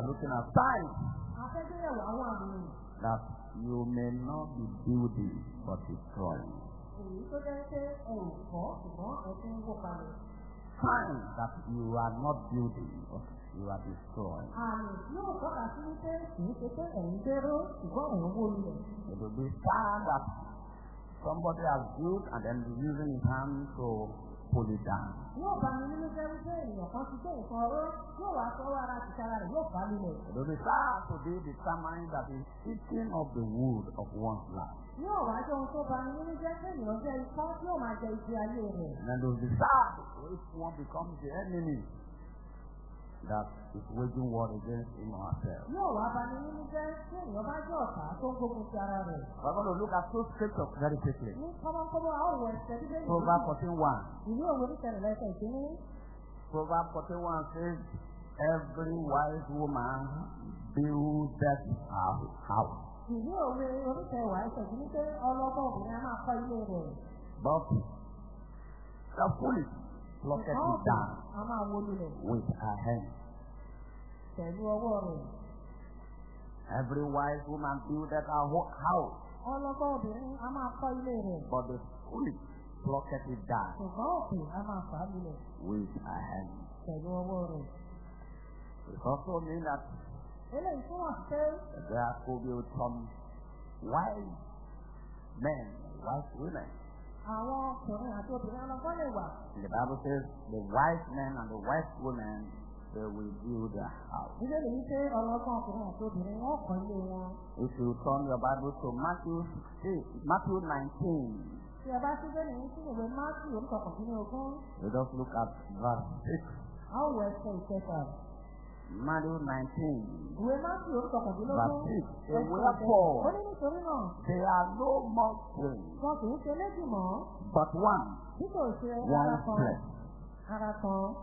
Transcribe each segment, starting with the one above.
are looking at signs that you may not be building but destroying. Signs that you are not building but you are destroying. It will be sign that somebody has built and then using his hand to pull it down. Yóò bá mi nínú jẹ́ wípé ènìyàn kan ti gbé nǹkan ọ̀rọ̀ yóò wá sọ́wọ́ ara tìkára rẹ̀ yóò fà á lulẹ̀. It will be sign to be determined that is eating of the wood of one's life. Yóò wá jẹ́ ohun tó bá mi nínú jẹ́ pé ènìyàn jẹ́ ikọ́ tí yóò máa jẹ ibi ayé rẹ̀. And be sign if one becomes the enemy that is waging war against him or herself. Yóò wá bá mi nínú jẹ́ tí ènìyàn bá jẹ́ ọ̀tá tó ń gbógun. We're going to look at two scriptures very quickly. Ní kọ́mọ́kọ́mọ́ a ó wọ ẹsẹ̀ bíbélì. Proverbs 14.1. Ìwé òwe oníkẹrìnlá ẹsẹ̀ ìkíní. Proverbs 41 says, Every wise woman buildeth her house, Ìwé òwe oníkẹwàá ẹsẹ̀ ìkíní pé ọlọ́gbọ́n obìnrin a máa kọ́ ilé but the foolish Ṣùgbọ́n it down with her hand. pẹ̀lú ọwọ́ rẹ̀. Every wise woman buildeth her ho- house, but the foolish plucketh it down with her hand. pẹ̀lú ọwọ́ rẹ̀. It also means that there could be some wise men, wise women. The Bible says the wise men and the wise women they will build their house. If you turn your Bible to Matthew 6, Matthew 19, Tí just look at verse 6. a ó wọ ẹsẹ̀ ìkẹfà. Matthew 19, Ìwé Máàkì oníkọ̀kọ̀dínlógún, verse 6. ẹsẹ̀ And ìkẹfà. Ó wherefore ní nítorí náà, they are no more twins, wọn kì í ṣe méjì mọ́, but one, bí kò ṣe one ara kan. flesh. Ara kan.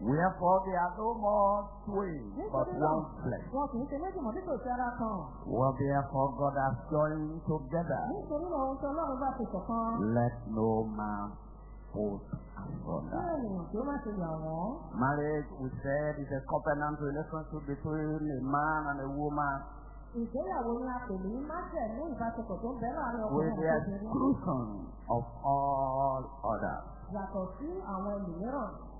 Wherefore they are no more twins, but one flesh. wọn kì í ṣe méjì mọ́ bí kò ṣe ara kan. Well, therefore God has joined together. Nítorí náà ohun tí Ọlọ́run bá ti ṣọ̀kan. Let no man ṣe yà wọ́n. Marriage, we said, is a covenant relationship between a man and a woman Ìgbéyàwó ni a pè ní májẹ̀mú ìbáṣepọ̀ tó ń bẹ láàárín with ọkùnrin the àti obìnrin. exclusion of all others. Yàtọ̀ sí àwọn ẹlòmíràn.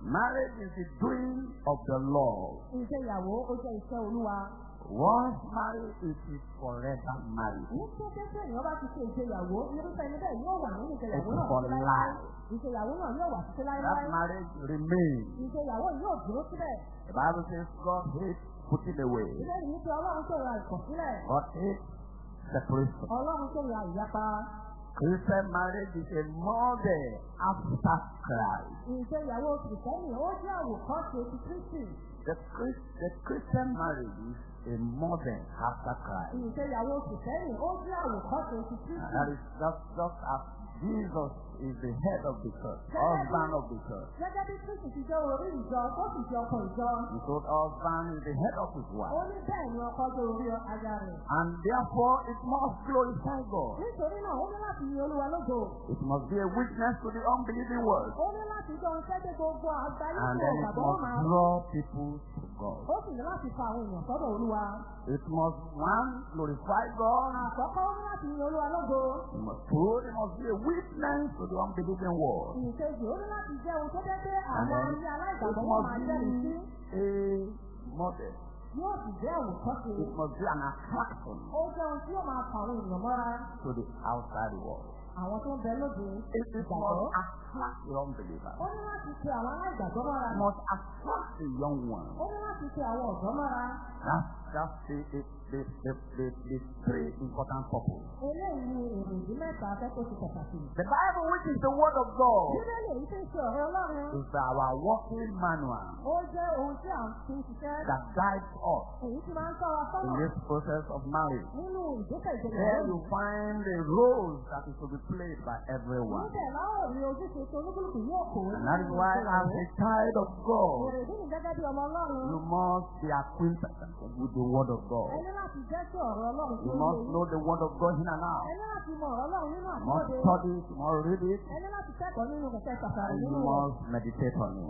Marriage is the doing of the Lord. Ìgbéyàwó ó jẹ́ iṣẹ́ olúwa. Once married, it is forever married. Ní kété tí ènìyàn bá ti ṣe ìgbéyàwó, irúfẹ́ ẹni bẹ́ẹ̀ yóò wà nínú ìgbéyàwó It's náà for títí láéláé. life. Ìgbéyàwó náà yóò wà títí That láéláé. marriage remains. Ìgbéyàwó yóò dúró síbẹ̀. The Bible says God hates putting away. Ilé yìí pé Ọlọ́run tó ra ìkọ̀sílẹ̀. God hates separation. Ọlọ́run tó ra ìyapa. Christian marriage is a model after Christ. Ìgbéyàwó kìrìsìtẹ́nì ó jẹ́ àwòkọ́ṣe ti Kristi. The, Christ, the Christian marriage is a model after Christ. Ìgbéyàwó kìrìsìtẹ́nì ó jẹ́ àwòkọ́ṣe ti Kristi. that is just, just as Jesus is the head of the church, husband of the church. Gẹ́gẹ́ bí Kristi ti jẹ́ orí ìjọ tó sì jẹ́ ọkọ ìjọ. The husband is the head of his Ó wife. ní bẹ́ẹ̀ ni ọkọ jẹ́ orí aya rẹ̀. And therefore it must glorify God. Nítorí náà ó ní láti yin Olúwa lógo. It must be a witness to the unbelieving world. Ó ní láti jọ iṣẹ́ dé gbogbo àgbáyé And then it must draw people to God. Ó sì ní láti fa àwọn èèyàn sọ́dọ̀ Olúwa. It must, one, glorify God. Àkọ́kọ́ ó ní láti yin Olúwa lógo. It must, two, it must be a witness to the unbelieving world. Ìkejì ó ní láti jẹ́ ohun tó jẹ́ pé And àwọn then it aláìgbàgbọ́ wọn máa jẹ́rìí sí. must be a model. Yóò sì jẹ́ àwòkọ́ṣe. It must be an attraction Ó jẹ́ ohun tí yóò máa fa àwọn èèyàn mọ́ra. to the outside world. àwọn tó ń bẹ lóde It is must mọ́ra. It must attract the young one. Ó ní. That's that's the the the the, the, three important pàtàkì. The Bible, which is the word of God, is our working manual that guides us in this process of marriage. There you find the roles that is to be played by everyone. And that is why, as a child of God, you must be acquainted with the word of God. You must know the word of God in and out. You must study it, you must read it, and you must meditate on it.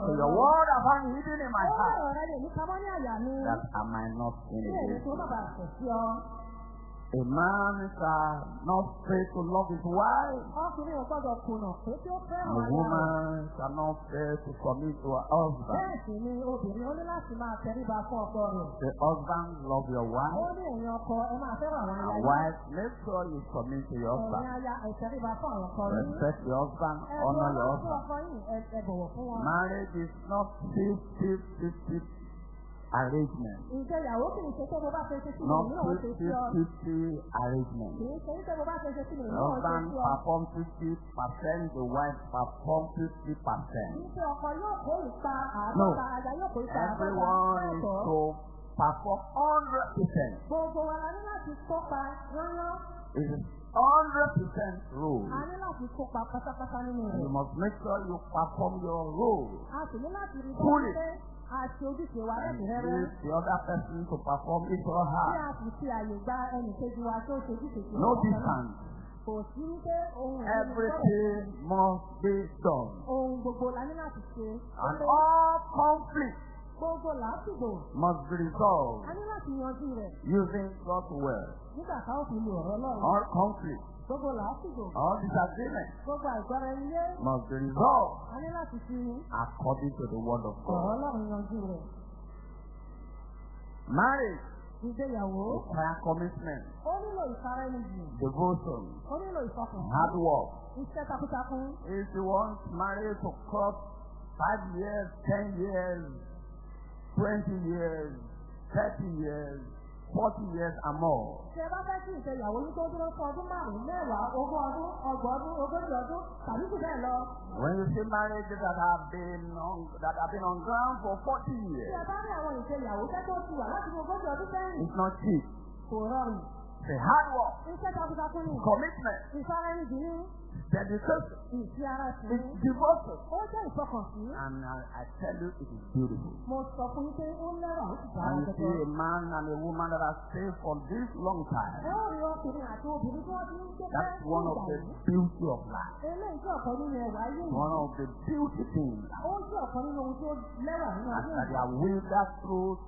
So your word I find hidden in my heart that I might not sin. A man shall not fail to love his wife, ó a woman shall not fail to submit to her husband. Ó. The husband love your Ó wife, ẹ yín. wife make sure you submit to your husband. ẹ. Respect your husband, Ẹ honor your bọ̀wọ̀ fún husband. ọkọ yín ẹ ẹ bọ̀wọ̀ fún. Marriage is not 50-50 arrangement. Ìgbéyàwó kì í ṣe pé mo bá ṣe ṣe sí mi Not ṣe sí ọ. 50-50 arrangement. Kì í ṣe pé mo bá ṣe ṣe sí mi ṣe husband sí ọ. perform 50%, the wife perform 50%. Kì í ṣe ọkọ yóò kó No. àádọ́ta, aya yóò kó ìpa àádọ́ta. Everyone is to perform 100%. Gbogbo wa la ní láti kópa. It is 100% rule. A ní láti kópa pátápátá nínú And you rẹ̀. must make sure you perform your role. A sì ní láti rí Fully. dájú pé a ṣe ojúṣe wa lẹ́kùnrẹ́rẹ́. leave the other person to perform it or Bí her. a sì fi àyè gba ẹnì kejì wa tó ṣe ojúṣe sí No náà. distance. Kò sí wípé ohun ìlú Everything must be done. ohun gbogbo la ní láti ṣe. And all conflict Gbogbo làásìgbò. must be resolved A ní láti yanjú rẹ̀ using God's word. nígbà táwọn fi lu ọ̀rọ̀ Ọlọ́run. All conflict, Gbogbo làásìgbò. all disagreement Gbogbo àìgbọ́ra must be resolved A ní láti fi according to the word of ọ̀rọ̀ God. Ọlọ́run yanjú rẹ̀. Marriage Ìgbéyàwó. requires commitment, Ó nílò ìfara ẹni jù. devotion, Ó nílò ìfọkàn. hard work. Iṣẹ́ takuntakun. If you want marriage to cross five years, ten years, twenty years, thirty years, forty years and more, Ṣé bá fẹ́ kí ìgbéyàwó yín tó dúró fún ọdún márùn-ún mẹ́wàá ogún ọdún ọgbọ̀n ọdún ogójì ọdún tàbí jù bẹ́ẹ̀ lọ? when you see marriages that have been on that have been on ground for forty Tí ẹ years, bá rí àwọn ìgbéyàwó tẹ́ tó ti wà láti ogójì ọdún sẹ́yìn, it's not cheap. kò rọrùn. A hard work, commitment, dedication, it's devotion, and I, I tell you, it is beautiful. And you see a man and a woman that have stayed for this long time. That's one of the beauty of life. One of the beauty things. That they yìí. have wavered through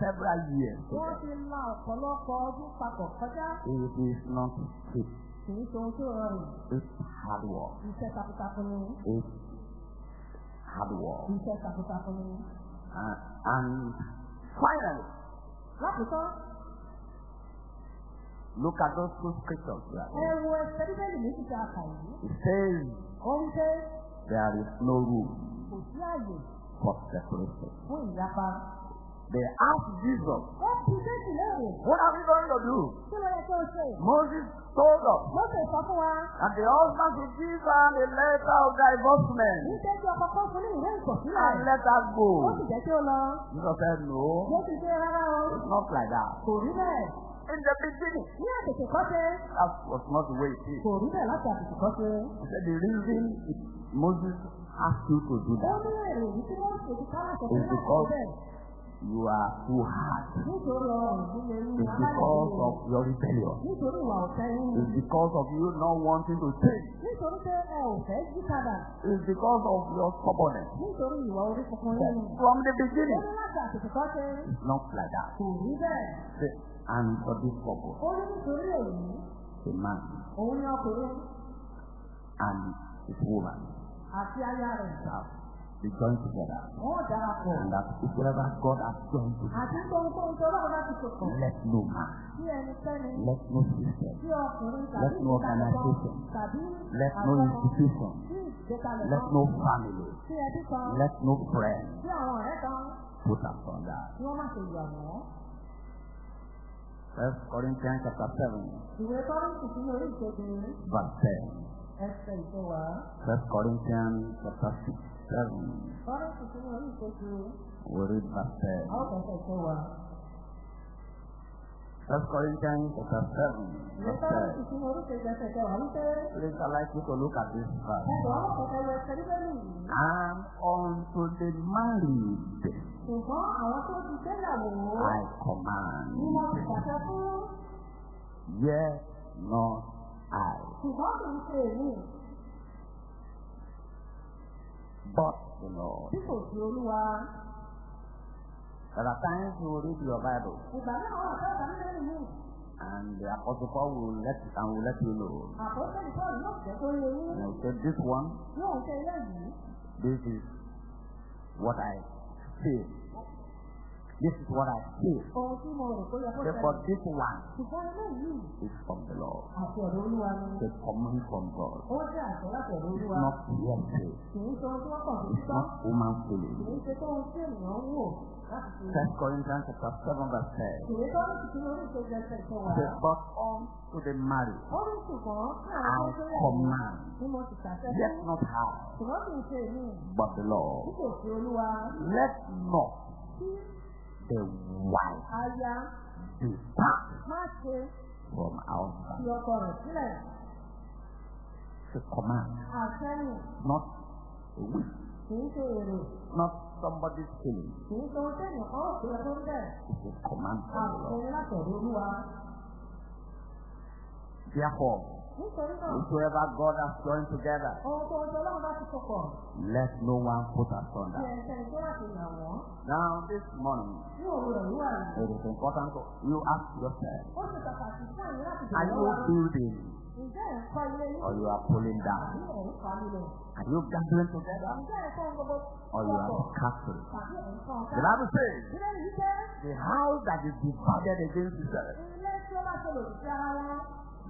several years. Wọ́n together. ti la ọ̀pọ̀lọpọ̀ ọdún papọ̀ kọjá. It is not cheap. Kì í ṣe ohun tí ó rọrùn. It's hard work. Iṣẹ́ takuntakun ni. It's hard work. Iṣẹ́ takuntakun ni. Uh, and finally, look at those two scriptures here. ẹ wo ẹsẹ̀ bíbélì méjì tí a kà yìí. It says Ó ń pé there is no room kò sí àyè for separation. fún ìyapa. They asked Jesus. What are we going to do? Moses told us wa. that the husband should give her a letter of divorcement and let her go. Jesus said, No, it's not like that. In the beginning, that was not the way it is. He said, The reason Moses asked you to do that, láti because-. You are too hard. It's because of your rebellion. It's because of you not wanting to change. It's because of your stubbornness. From the beginning, it's not like that. And for this purpose, a man. And his woman. Àti be joined together. And that whatever God has joined together, sọ̀kọ̀. let no man, let no system, Let no organization, let no institution, let no family, let no friend put us on that. tí wọ́n má ṣe yà wọ́n. First Corinthians chapter 7, Ìwé Kọ́ríńtì sínú orí ìkejì verse 10. ẹsẹ̀ ìfowà. First Corinthians chapter 6, 7. Kọ́ríńtì sínú orí ìkejì We read verse 10. àwọn kẹsẹ̀ ìfowà. First Corinthians chapter 7, Ìwé verse Kọ́ríńtì 10. sínú orí ìkejì ẹsẹ̀ ìfowà wípé Please, I'd like you to look at this verse. And unto the married I command, yet not I, but the Lord. tí kò sí olúwa. There are times you will read your Bible Ìgbà náà wọ́n àtẹ́ ìgbà nílẹ̀ nìyí. and the Apostle Paul will let and will let you know. Àpótẹ́lì Pọ́ọ̀lù yóò jẹ́ tó yẹ yín. And he said, This one, Yóò ṣe ilé yìí. this is what I feel. This is what I feel. But this one is from the Lord. a command from God. It's not sí It's not human feeling. First Corinthians chapter 7 verse 10. Ìwé tó ń ti lórí ìkejì ẹsẹ̀ ìkẹwàá. Say, but on to the tí I command, yet not èmi but the Lord. Let not the wife depart from sílẹ̀. It's a command, not a wish, not somebody's feeling. It's a command from the Lord. Therefore, whosoever God has joined together, let no one put asunder. Now, this morning, it is important to you ask yourself, are you building or you are pulling down? Are you gathering together or you are scattering? The Bible says, the house that is divided against itself,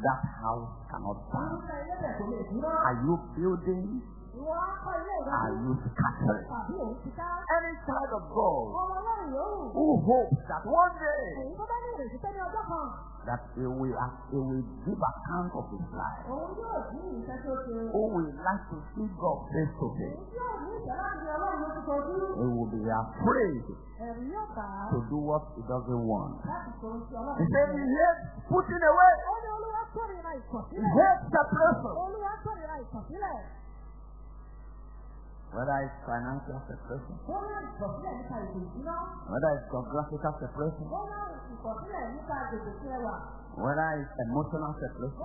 that house cannot stand. Are you building? Are you ká. Any child of God who hopes that one day that he will, he will give account of his life, who will like to see God face to face, he will be afraid to do what he doesn't want. He said he hates putting away. He hates separation. Whether it's financial separation, whether it's geographical separation, whether it's emotional separation.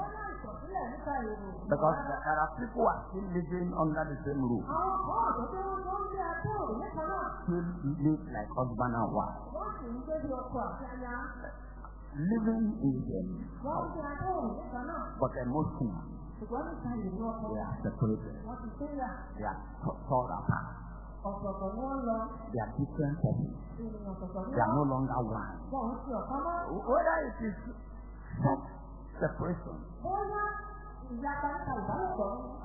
Because there are people who are still living under the same roof, still live like husband and wife. Living in them, Wọ́n ń gbé abẹ́ náà. but emotionally, Ṣùgbọ́n nípa ìlú ọkọ. they are separated. They torn apart. They are different persons. They are no longer one. Whether it is sex separation,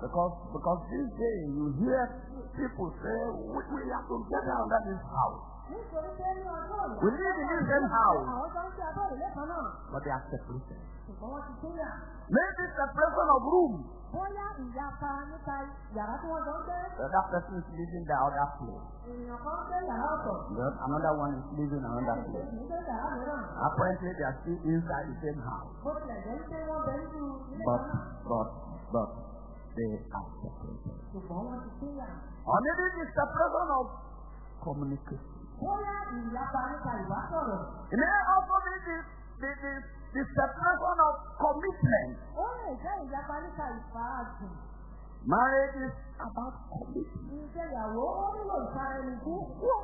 because because these days you hear people say we, we are together under this house, We live in the same house. But they are separated. Maybe separation of room. Bóyá ìyapa nípa yàrá tí wọ́n jọ ń gbé. The other person is living the other place. Ènìyàn kan ń gbé yàrá ọ̀tọ̀. The another one is living another place. Kì í gbé yàrá mìíràn. Apparently they are still inside the same house, Bó tilẹ̀ jẹ́ pé wọ́n bẹ nínú ilé but kan náà. but but they are separated. Ṣùgbọ́n wọ́n ti. Or maybe the separation of communication. Bóyá ìyapa nípa ìwà sọ̀rọ̀. It may also be the the the, separation of commitment. Ó lè jẹ́ ìyapa nípa ìfarajìn. Marriage is about.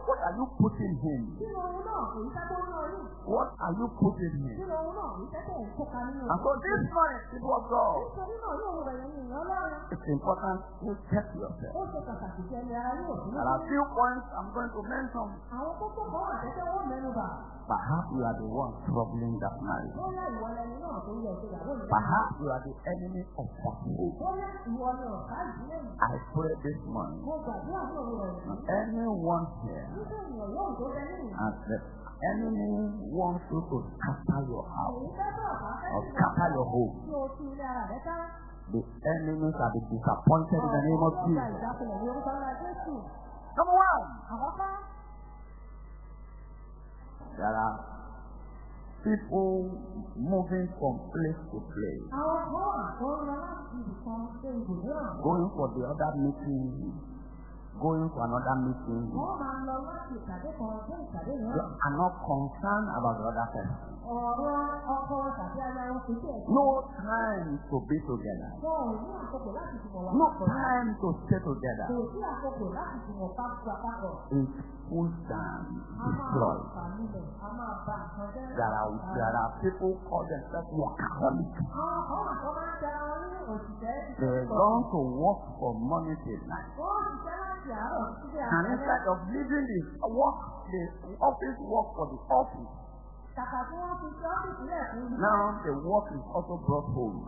What, are you putting him? What are you putting him? And so this morning, people of God, it's important to check yourself. Ó ṣe There are few points I'm going to mention. Perhaps you are the one troubling that marriage. Perhaps you are the enemy of that yìí. I pray this morning, anyone here and the enemy wants you to scatter your house or scatter your home. The enemy shall be disappointed in the name of Jesus. Number one, there are people moving from place to place, going for the other meeting, going for another meeting. They are not concerned about the other person. No time to be together. No time to stay together. Kò sí àkókò láti jùmọ̀ papọ̀ papọ̀. It pulls down, A máa destroy. fà nílẹ̀, a máa bà nǹkan jẹ́. There are, there are people call themselves workaholics. They long to work for money till night. Wọ́n ṣiṣẹ́ láti àárọ̀ títí dé And instead of leaving the work, the office work for the office, now the work is also brought home.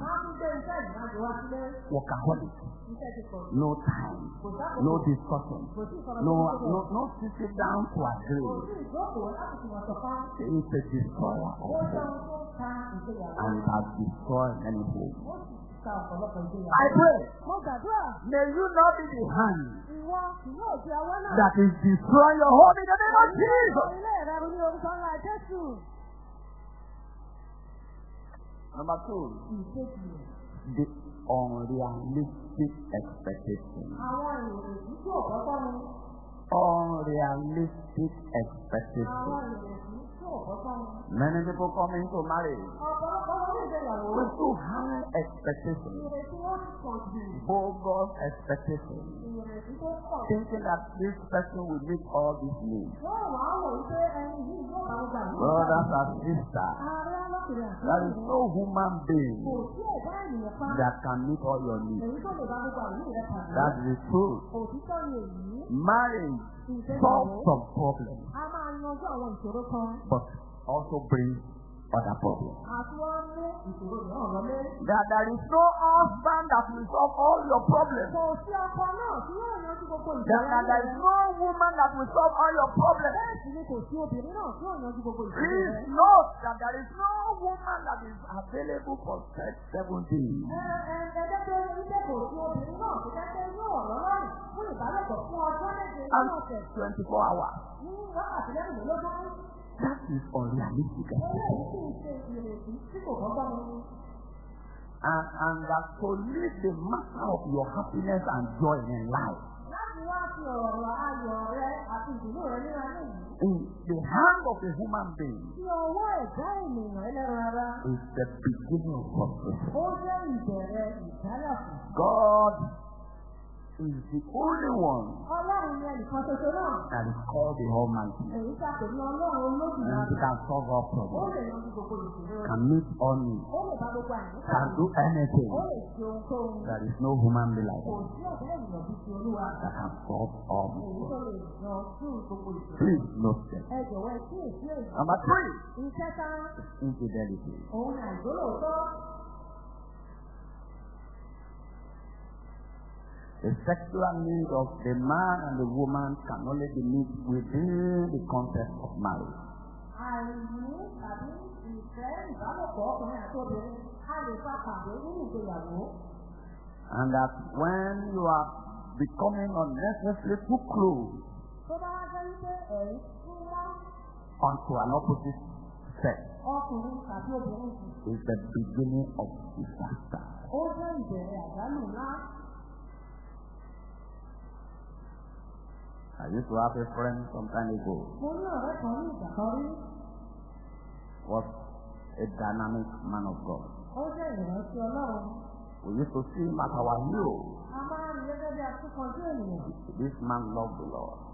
Workaholic. No time. No discussion. No, no, no sitting down to agree. It's a destroyer of. And has destroyed many homes. I pray, may you not be the hand that is destroying your home in the name of Jesus. Number two, the unrealistic expectation. Unrealistic expectation. Many people come into marriage with too high expectation, Ìrètí wọn ti pọ̀ jù. bogus expectation, Ìrètí tó pọ̀. thinking that this person will meet all these needs. Brothers and sisters, there is no human being that can meet all your needs. Pàdé. That's the truth. Marriage Solves some problems, but also brings other lọlé. That there is no husband that will solve all your problems. That, there is no woman that will solve all your problems. Please note that there is no woman that is available for sex seven days. And ọ̀sẹ̀ 24 hours. That is unrealistic. And, and that to lead the matter of your happiness and joy in life. In the hand of a human being. Is the beginning of ìdálàfù. God is the only one that is called the Almighty. And he can solve all problems, can meet all needs, can do anything. There is no human being like that. Can solve all ìṣòro. Please note that. Number three, infidelity. The sexual need of the man and the woman can only be met within the context of marriage. And that when you are becoming unnecessarily too close Tó an opposite sex is the beginning of disaster. I used to have a friend some time ago, was a dynamic man of God. We used to see him at our hero. This man loved the Lord.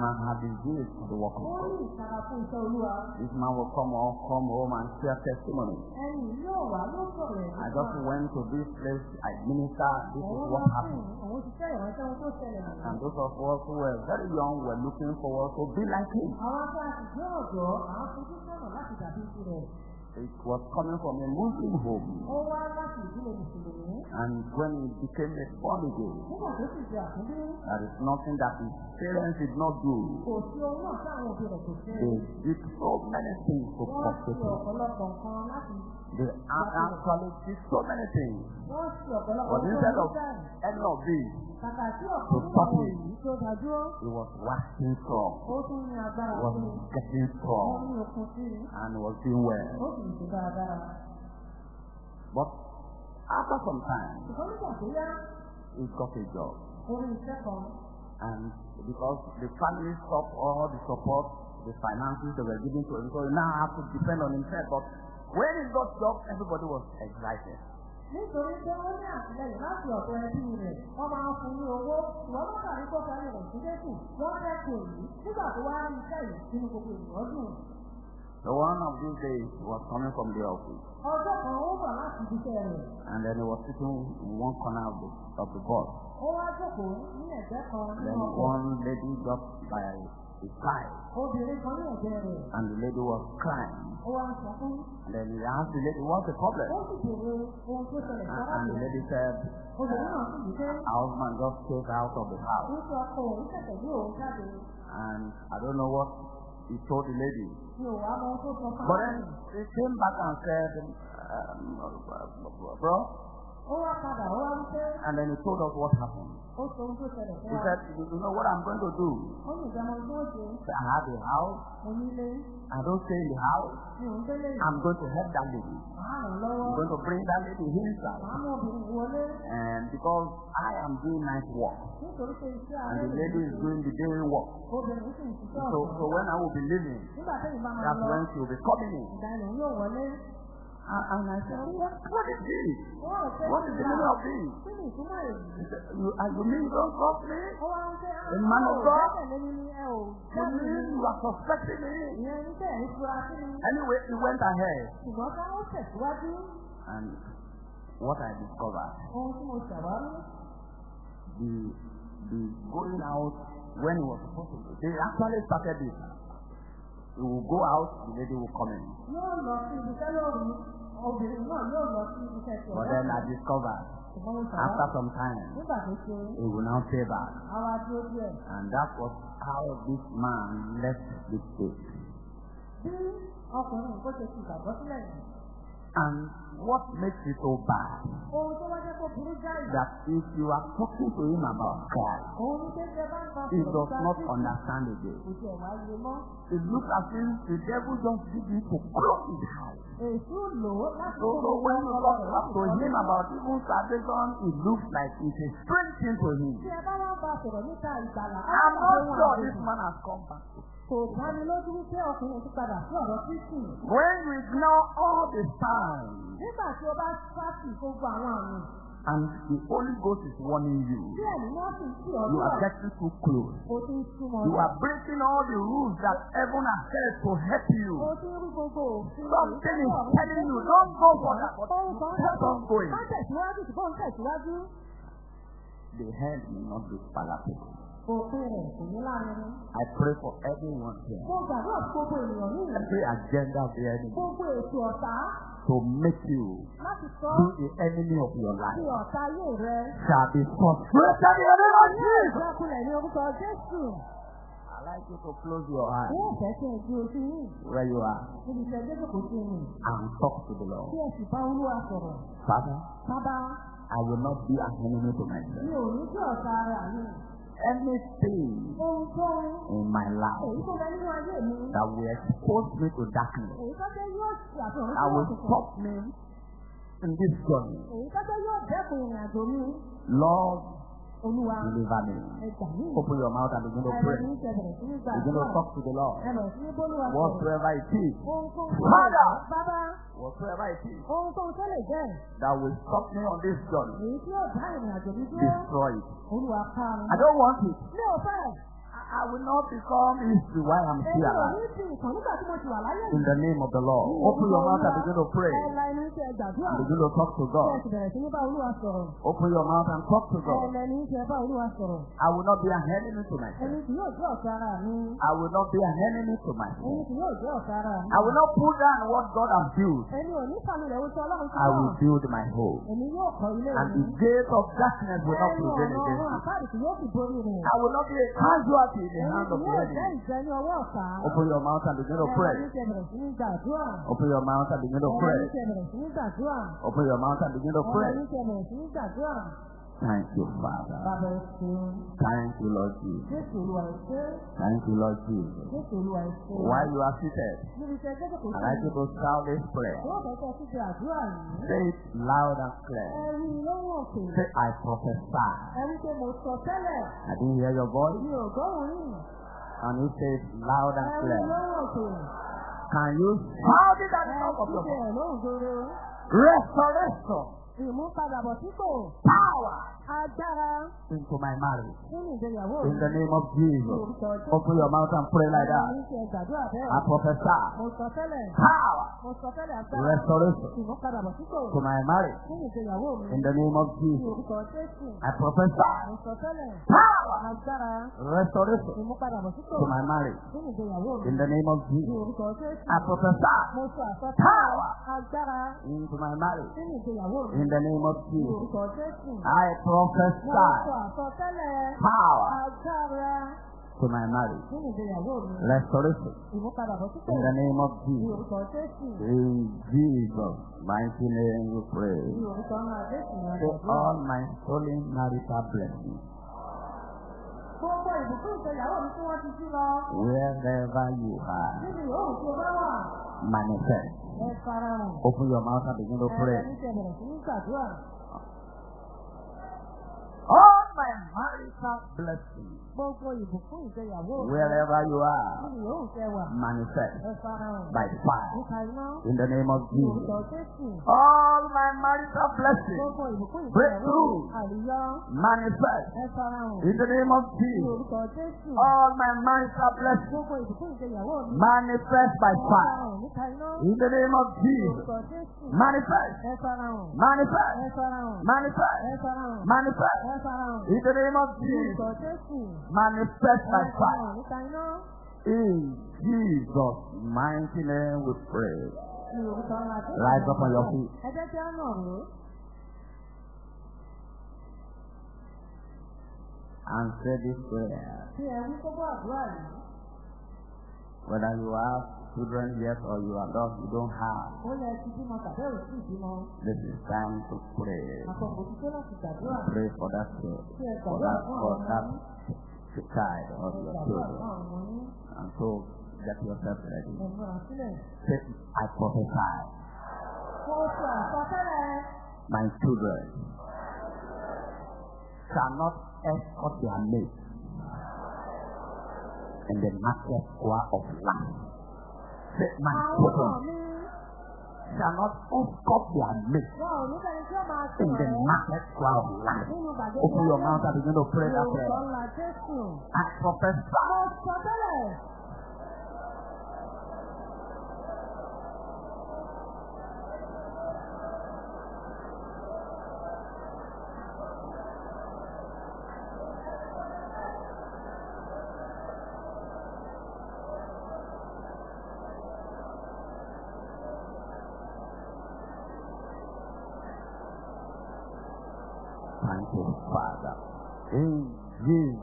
Man had the zeal for the work of God. This man will come home, come home and share testimony. I just went to this place, I minister, this is what happened. And those of us who were very young were looking forward to be like him. It was coming from a Muslim home. And when he became a àkúndé, there is nothing that his parents did not do. They did so many things to Wọ́n profit him. A- actually did so many things. But instead of any of these, To stop dájúrò, he was waxing strong, was getting strong, and was doing well. But after some time, he got a job. And because the family stopped all the support, the finances they were giving to him, so he now had to depend on himself. But when he got job, everybody was excited. nítorí pé wọ́n ní àtìlẹyìn láti ọ̀dọ̀ ẹbí rẹ̀, wọ́n máa ń fún ní owó, ìwọ́n bá tàbí kó fẹ́ rẹ̀ sí Jésù, wọ́n dẹ́kun èyí. Nígbà tó wá rí iṣẹ́ yìí nínú gbogbo ènìyàn dùn. So one of these days, he was coming from the office, Ọjọ́ kan ó bọ̀ láti ibiṣẹ́ rẹ̀. and then he was sitting in one corner of the, of the bus. Ó wá jókòó ní ẹ̀gbẹ́ kan Then nínú ọkọ̀. one lady got by ẹ̀gbẹ́ rẹ̀. and the lady was crying. And then he asked the lady, what's the problem? And, and the lady said, our husband just came out of the house. And I don't know what he told the lady. But then he came back and said, um, bro, padà, ó wá wípé and then he told us what happened. He said, you know what I'm going to do? I have a house. I don't stay in the house. I'm going to help that lady. I'm going to bring that lady inside. And because I am doing night work, and the lady is doing the day work. So, so when I will be leaving, that's when she will be coming in. And, I said, what, what is this? Fẹ́ What is the meaning of this? You, uh, you mean don't trust me? Fẹ́ A man of God? You mean you are suspecting me? Anyway, he went ahead. And what I discovered, the, the going out when he was supposed to, they actually started this. He will go out, the lady will come in. But then I discovered, after some time, he will now pay back. And that was how this man left sílẹ̀ yìí. And what makes it so bad? That if you are talking to him about God, he does not understand mọ́. It looks as if the devil just did it to close his eyes. So, so when you talk to him about even salvation, it looks like it's a strange thing to him. I'm not sure this man has come back. When you ignore all the signs Nígbà tí o bá sáàtì gbogbo àwọn àmì, and the Holy Ghost is warning you, sì ń you are getting too close. o ti ń súnmọ́ You are breaking all the rules that heaven has set to help you. O ti ń rí gbogbo òfin. Something is telling you, don't go for that, Ohun kan on going. Má tẹ̀síwájú ṣùgbọ́n ń tẹ̀síwájú. The hand may not be palatable. I pray for everyone here. Every agenda of the enemy to make you be the enemy of your life. shall be frustrated in the name of Jesus. I like you to close your eyes. Where you are. And talk to the Lord. Father, Bàbá, I will not be an enemy to myself. Anything in my life that will expose me to darkness, that will stop me in this journey. Lord, Olúwa Deliver me. Open your mouth and begin to pray. Begin to talk to the Lord. Whatsoever it is, Father. Whatsoever it is that will stop me on this journey, destroy it. I don't want it. I, will not become I'm tí mo ti wà láyé In the name of the Lord. Open your mouth and begin to pray. And begin to talk to God. Open your mouth and talk to God. I will not be an enemy to myself. I will not be an enemy to myself. I will not pull down what God has built. I will build my home. And the gate of darkness will not prevail against me. I will not be a casualty in the Ẹni hand tí of the enemy. Open your mouth and begin to pray. Open your mouth and begin to pray. Open your mouth and begin to pray. Thank you, Father. Thank you, Lord Jesus. Thank you, Lord Jesus. While you are seated, I'd like you to shout this prayer. Say it loud and clear. Say, I prophesy. I didn't hear your voice. And you say it loud and clear. Can you shout it at the top of your voice? Restoration, power Agbára into my marriage. In the name of Jesus. Open your mouth and pray like that. I prophesy power, restoration to my marriage. In the name of Jesus. I prophesy power, restoration to my marriage. In the name of Jesus. I prophesy. Power. Into my marriage. In the name of Jesus. I Mo sọ prophesy power to my marriage. Restoration in the name of Jesus. In Jesus' mighty name we pray. àgbàdo. all my stolen marital blessings, wherever you are, manifest. Open your mouth and begin to pray. by marital blessing. Gbogbo ìbùkún ìgbéyàwó mi. wherever you are, Níbi tẹ wà. manifest Ẹ farahàn. by fire. Nípa iná. In the name of Jesus. Jésù. All my marital blessings, Gbogbo ìbùkún ìgbéyàwó Breakthrough. mi. Àríyá. manifest. Ẹ farahàn. In the name of Jesus. Jésù. All my marital blessings, Gbogbo ìbùkún ìgbéyàwó mi. manifest by fire. farahàn nípa iná. In the name of Jesus. Jésù. Manifest. Ẹ farahàn. Manifest. Ẹ farahàn. Manifest. Ẹ farahàn. Manifest. Ẹ farahàn. In the name of Jesus. Jésù. Manifest Ẹ by fire. farahàn nípa iná. In Jesus' mighty name we pray. Ní orúkọ ńlá Jésù. Rise up on your feet. Ẹ jẹ́ kí á nà ró. And say this prayer. Tí ẹ wí gbogbo àdúrà yìí. Whether you have children yet or you are not, you don't have. Ó yẹ ti bímọ tàbí ò sí ìbímọ. This is time to pray. Àkọ́kọ́ ti tó láti gbàdúrà. Pray for that child, Tí ẹ for gbàdúrà that, fún for àwọn that ọmọ yín. child of Ẹ your gbàdúrà fún children. àwọn ọmọ yín. And so get yourself ready. Ẹ múra sílẹ̀. Say, I prophesy, Mo sọ àsọtẹ́lẹ̀. my children shall not escort their mates in the market square of life. Say, my Àwọn children ọmọ mi. shall not escort their máa in the market of life. Open your mouth and begin to pray that prayer. Jésù. I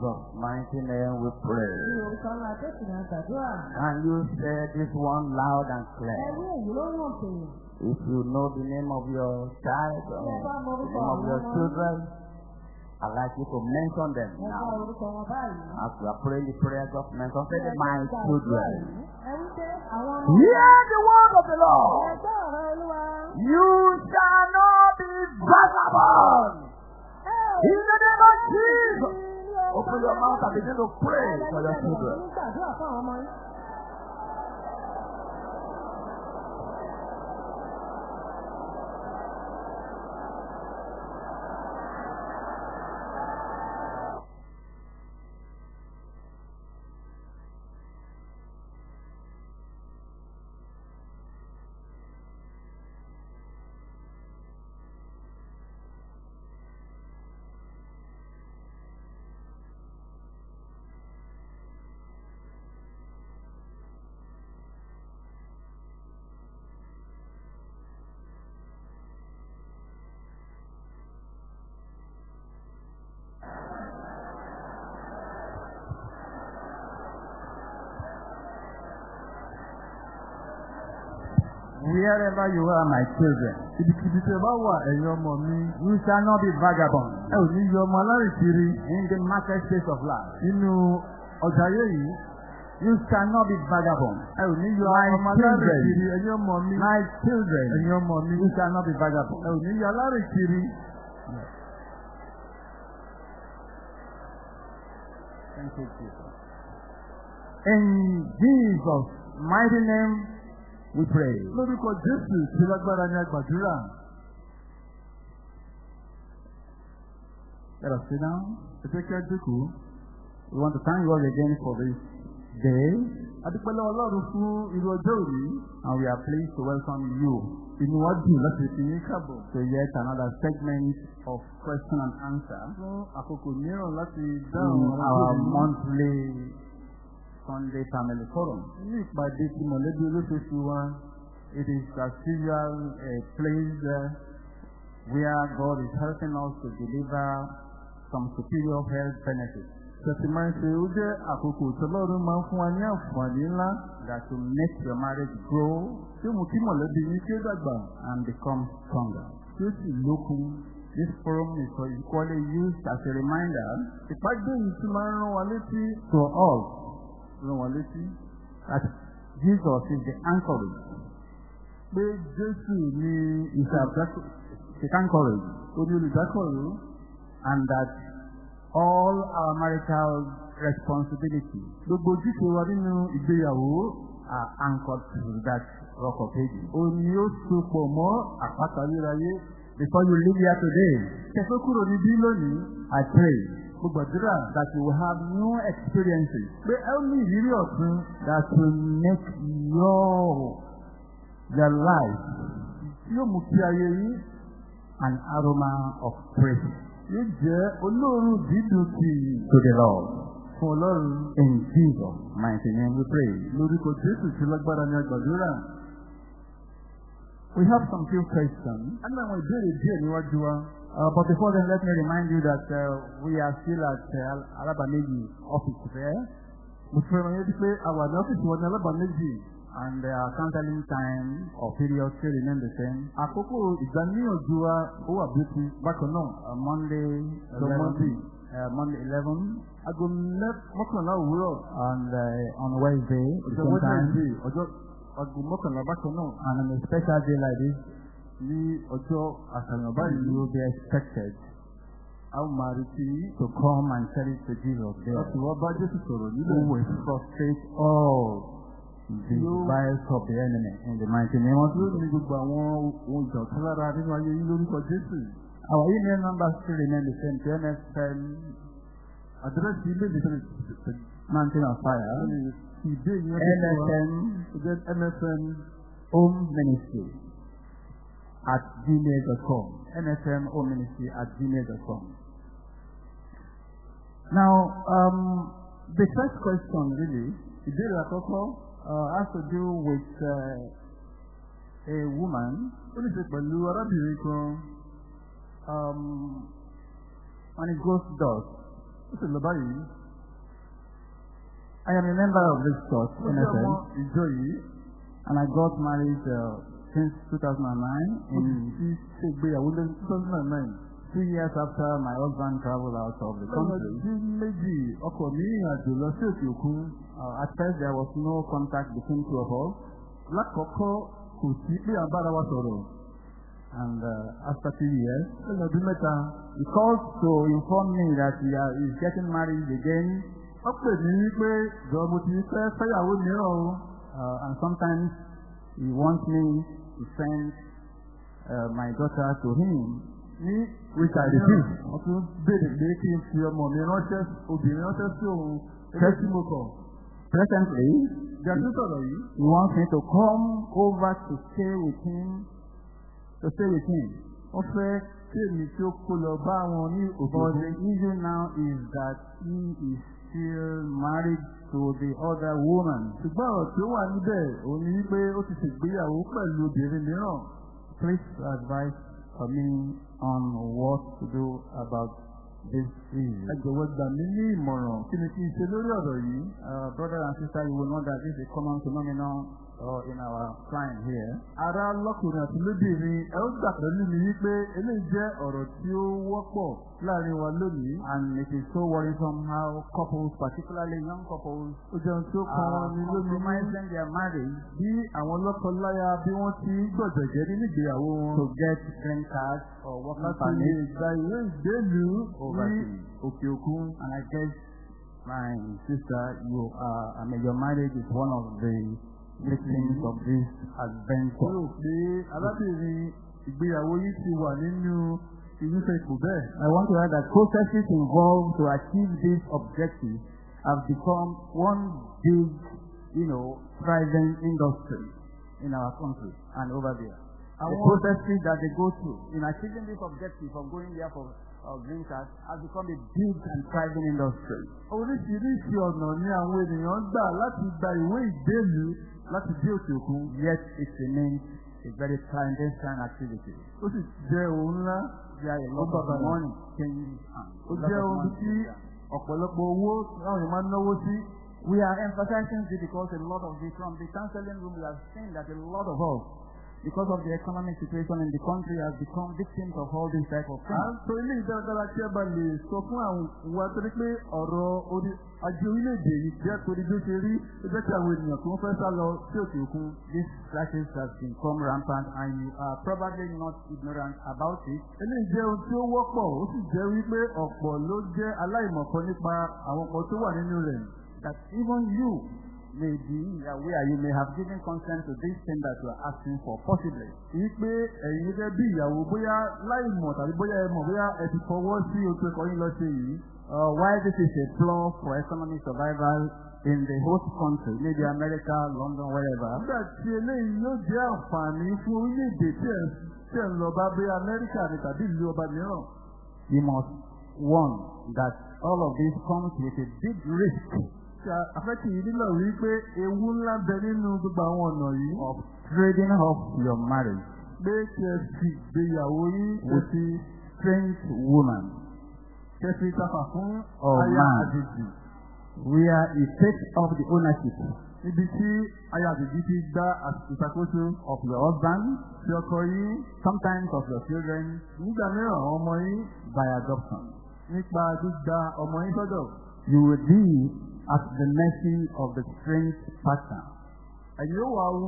Jesus' mighty name we pray. Can you say this one loud and clear? If you know the name of your child or the name of your children, I'd like you to mention them now. As we are praying the prayer, just mention, say, my children. Hear the word of the Lord. You shall not be vagabond. In the name of Jesus. Open your mouth and begin to pray for your children. Wherever you are, my children, Ibikíbi tẹ bá wà ẹ̀yin ọmọ mi, you shall not be vagabond ẹ ò ní yọ ọmọ alárìnkiri in the market space of life. nínú ọjà ayé yìí. You shall not be vagabond. Ẹ ò ní yọ My ọmọ children. alárìnkiri ẹ̀yin ọmọ mi. My children, Ẹ̀yin ọmọ mi. you shall not be Ẹ vagabond. ò ní yọ alárìnkiri. Thank you, Jesus. In Jesus' mighty name, we pray. Lórúkọ Jésù tí lágbára ni a gbàdúrà. Let us sit down. Ẹ jẹ́ kí á jókòó. We want to thank God again for this day, Adúpẹ́ lọ́wọ́ Ọlọ́run fún irú ọjọ́ òní. and we are pleased to welcome you Inú wa dùn láti fi yín káàbọ̀. to yet another segment of question and answer Fún àkókò mìíràn láti dáhùn our monthly Sunday Family Forum. Ní ìpàdé ti mọ̀lẹ́bí olóṣooṣù wa, It is as usual a place uh, where God is helping us to deliver some superior health benefits tẹ̀sí máa ń ṣe ó jẹ́ àkókò tọ́lọ́run máa ń fún wa ní àǹfààní ńlá that will make your marriage grow tí mú kí mọ̀lẹ́bí yín ó dàgbà and become stronger. tí ó sì lókun. This forum is equally used as a reminder Ìpàdé yìí ti máa ń rán wa létí to us rán wa létí that Jesus is the anchorage. pé Jésù ni anchorage oní olùdákọ̀ró and that all our marital responsibilities gbogbo ojúṣe wa nínú ìgbéyàwó are anchored to that rock of ages. òun ni ó sopọ̀ mọ́ àpáta léráyé. Before you leave here today, Kẹfẹ́ kúrò níbí lónìí, I pray mo gbàdúrà that you will have new experiences pé ẹ ní ìrírí ọ̀tun that will make your your life yóò mú kí ayé yín an aroma of praise yóò jẹ́ olóòórùn dídùn sí i to the Lord. fún Ọlọ́run. In Jesus' mighty name we pray. Lórúkọ Jésù tí lágbára ni a gbàdúrà. We have some few questions. A ní àwọn ìbéèrè díẹ̀ níwájú wa. Uh, but before then, let me remind you that uh, we are still at uh, Alabameji office there, Mo ti pé a wà ní alábàáméjì. and uh, our counseling time or period still remain the same. Àkókò ìgbaniyanjú wa ó wà bí ti bákan náà. Uh, Monday, So 11, Monday. uh, Monday 11, Aago mẹ́- mọ́kànlá òwúrọ̀. and uh, on Wednesday, the Ọjọ́ same time, Wednesday ọjọ́ aago mọ́kànlá bákan náà. and on a special day like this, Ní ọjọ́ àṣàyàn you báyìí will be expected máa retí to come and tell it to Jesus there, láti wá bá Jésù sọ̀rọ̀ who nílẹ̀. will frustrate all the You- wiles of the enemy in the mighty name of Jesus. ní gbogbo àwọn ohun ìjà ọ̀tún lára nínú ayé yín lórúkọ Jésù. Our email number still remain the same, TNFM Àdírẹ́sì ilé ìgbésẹ̀ Mountain of Fire, jẹ́ MSN Home Ministry at gmail.com. MSN Home Ministry at gmail.com. Now, um, the first question really ìbéèrè àkọ́kọ́ uh, has to do with uh, a woman ó ní ṣe pẹ̀lú arábìnrin kan and it goes thus. ó sì lọ báyìí. I am a member of this church, MSN, ìjọ and I got married uh, since 2009 ó sì in ti ṣe ìgbéyàwó lẹ́yìn two years after my husband traveled out of the country. ọdún méjì ọkọ mi rìn àjò lọ sí òkè òkun. Uh, at first, there was no contact between two of us. Lákọ̀ọ́kọ́ kò sí pé à ń bára wa sọ̀rọ̀. And uh, after two years, lẹ́yìn ọdún mẹ́ta, he calls to inform me that he uh, is getting married again. wọ́n pè mí wípé jọ mo ti fẹ́ fẹ́yàwó mìíràn o. Uh, and sometimes he wants me to send uh, my daughter to him. Ní Which I ìgbà refuse. náà, wọ́n tún béèrè pé kí n fi ọmọ mi ránṣẹ́ obìnrin ránṣẹ́ sí òun. Ẹgbẹ́ tí mo kọ̀. Presently, sọ̀rọ̀ yìí, he wants me to come over to stay with him, to stay with him. wọ́n fẹ́ kí èmi tí ó kó lọ bá wọn ní òkè But the issue now is that he is still married to the other woman. Ṣùgbọ́n ọ̀rọ̀ tí ó wà níbẹ̀ òun ni wípé ó ti ṣègbéyàwó pẹ̀lú obìnrin mìíràn. Please advise for me on what to do about this issue. Ẹ jọ̀wọ́ gbà mí ní ìmọ̀ràn kí ni kí n ṣe lórí ọ̀rọ̀ yìí. Uh, brother and sister, you will know that this is a common phenomenon uh, in our client here. Ará lọ́kùnrin àti lóbìnrin ẹ ó gbà pẹ̀lú mi wípé eléyìí jẹ́ ọ̀rọ̀ tí ó wọ́pọ̀ láàárín wa lónìí. And it is so worrisome how couples, particularly young couples, Ó jẹ́ ohun tí ó kan are ni lómi ní compromising their marriage bí àwọn lọ́kọ-láya bí wọ́n ti ń gbọ̀jẹ̀jẹ́ nínú ìgbéyàwó wọn. to get green cards or working Láti lè gba ìwé ìgbélú ní òkè òkun. And I guess, my sister, you are, I mean, your marriage is one of the victims of this Mo adventure. rò pé arábìnrin ìgbéyàwó yìí ti wà nínú irúfẹ́ ipò bẹ́ẹ̀. I want to add that processes involved to achieve this objective have become one big, you know, thriving industry in our country and over there. The processes that they go through in achieving this objective of going there for uh, green card has become a big and thriving industry. Oríṣiríṣi ọ̀nà ni àwọn ènìyàn gbà láti gba ìwé ìgbélú láti dé òkè òkun. Yet it remains a very clandestine activity. Ó sì jẹ́ ohun ńlá. Ó money changes hands. Ó jẹ́ ohun tí ọ̀pọ̀lọpọ̀ owó láwọn èèyàn máa ń náwó sí. We are emphasizing this because a lot of the, from the counseling room, we have seen that a lot of us, because of the economic situation in the country, have become victims of all these type of À things. ń sọ ilé ìdáradára tí ẹ bá lè sọ fún àwọn wa torí pé ọ̀rọ̀ orí ajé orílẹ̀-èdè yìí jẹ́ torí bí ó ṣe rí jẹ́ kí àwọn ènìyàn tó ń fẹ́ sá lọ sí òkè òkun. These clashes have become rampant and you are probably not ignorant about it. Eléyìí jẹ́ ohun tí ó wọ́pọ̀ ó sì jẹ́ wípé ọ̀pọ̀ ló jẹ́ aláìmọ̀kan nípa àwọn nǹkan tó wà nínú rẹ̀. That even you may be aware, you may have given consent to this thing that you are asking for, possibly. Kìí pé ẹ̀yin gẹ́gẹ́ bí ìyàwó bóyá láìmọ̀ tàbí bóyá ẹ mọ̀ bóyá ẹ ti fọwọ́ sí oṣù ẹ̀kọ́ yín lọ ṣe yìí. Uh, while this is a flaw for economic survival in the host country, maybe America, London, wherever, Nígbà tí eléyìí yóò jẹ́ àǹfààní fún orílẹ̀-èdè tí ẹ̀ tí ẹ̀ ń lọ bá bí Amẹ́ríkà ni tàbí ìlú ọba mìíràn. you must warn that all of this comes with a big risk afẹ́kì yìí nílò rí pé ewu ńlá bẹ nínú gbogbo àwọn ọ̀nà yìí. of trading off your marriage Pé kí ẹ fi gbéyàwó yín kò with fi strange woman kẹ́ fi tafà fún aya àjèjì. where he takes off the ownership Níbi tí aya àjèjì ti gbá ìṣàkóso of your husband, ti ọkọ yín sometimes of your children nígbà mìíràn àwọn ọmọ yín by adoption. nípa gbígba ọmọ yín sọ́dọ̀. You will be at the mercy of the strange partner. Ẹ̀yin ó wà ó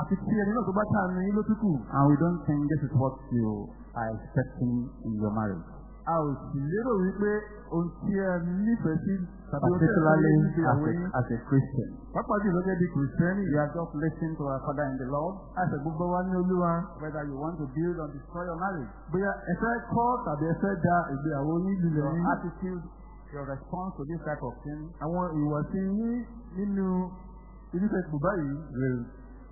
àti tí ẹni náà tó bá tànù yín ló túkù. And we don't think this is what you are expecting in your marriage. A ò sì lérò wípé ohun tí ẹ nífẹ̀ẹ́ sí tàbí ohun tí ẹ fẹ́ particularly ní as a, as a Christian. Pápá jùlọ gẹ́gẹ́ bí Kìrìsìtẹ́nì. You are just listening to our Father in the Lord, Àṣẹ gbogbo wa ní Olúwa. whether you want to build or destroy your marriage. Bóyá ẹ fẹ́ kọ́ tàbí ẹ fẹ́ da ìgbéyàwó yín lulẹ̀ Your yín. attitude, your response to this type of thing Àwọn ìwàsí yín nínú irúfẹ́ ipò báyìí will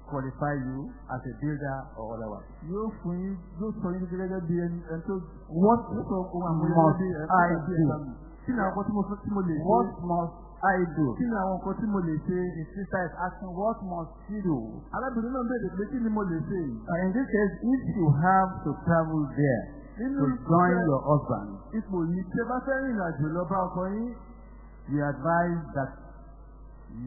qualify you as a builder or otherwise. yóò fún yín yóò sọ yín gẹ́gẹ́ bí ẹni tó What must I do? Kí ni àwọn nǹkan tí mo lè ṣe? What must I do? Kí ni àwọn nǹkan tí mo lè ṣe? The sister is asking, what must she do? Arábìnrin náà bèèrè pé kí ni mo lè ṣe? In this case, if you have to travel there to join your husband, ipò yìí tí ẹ bá fẹ́ rìnrìn àjò lọ bá ọkọ yín we advise that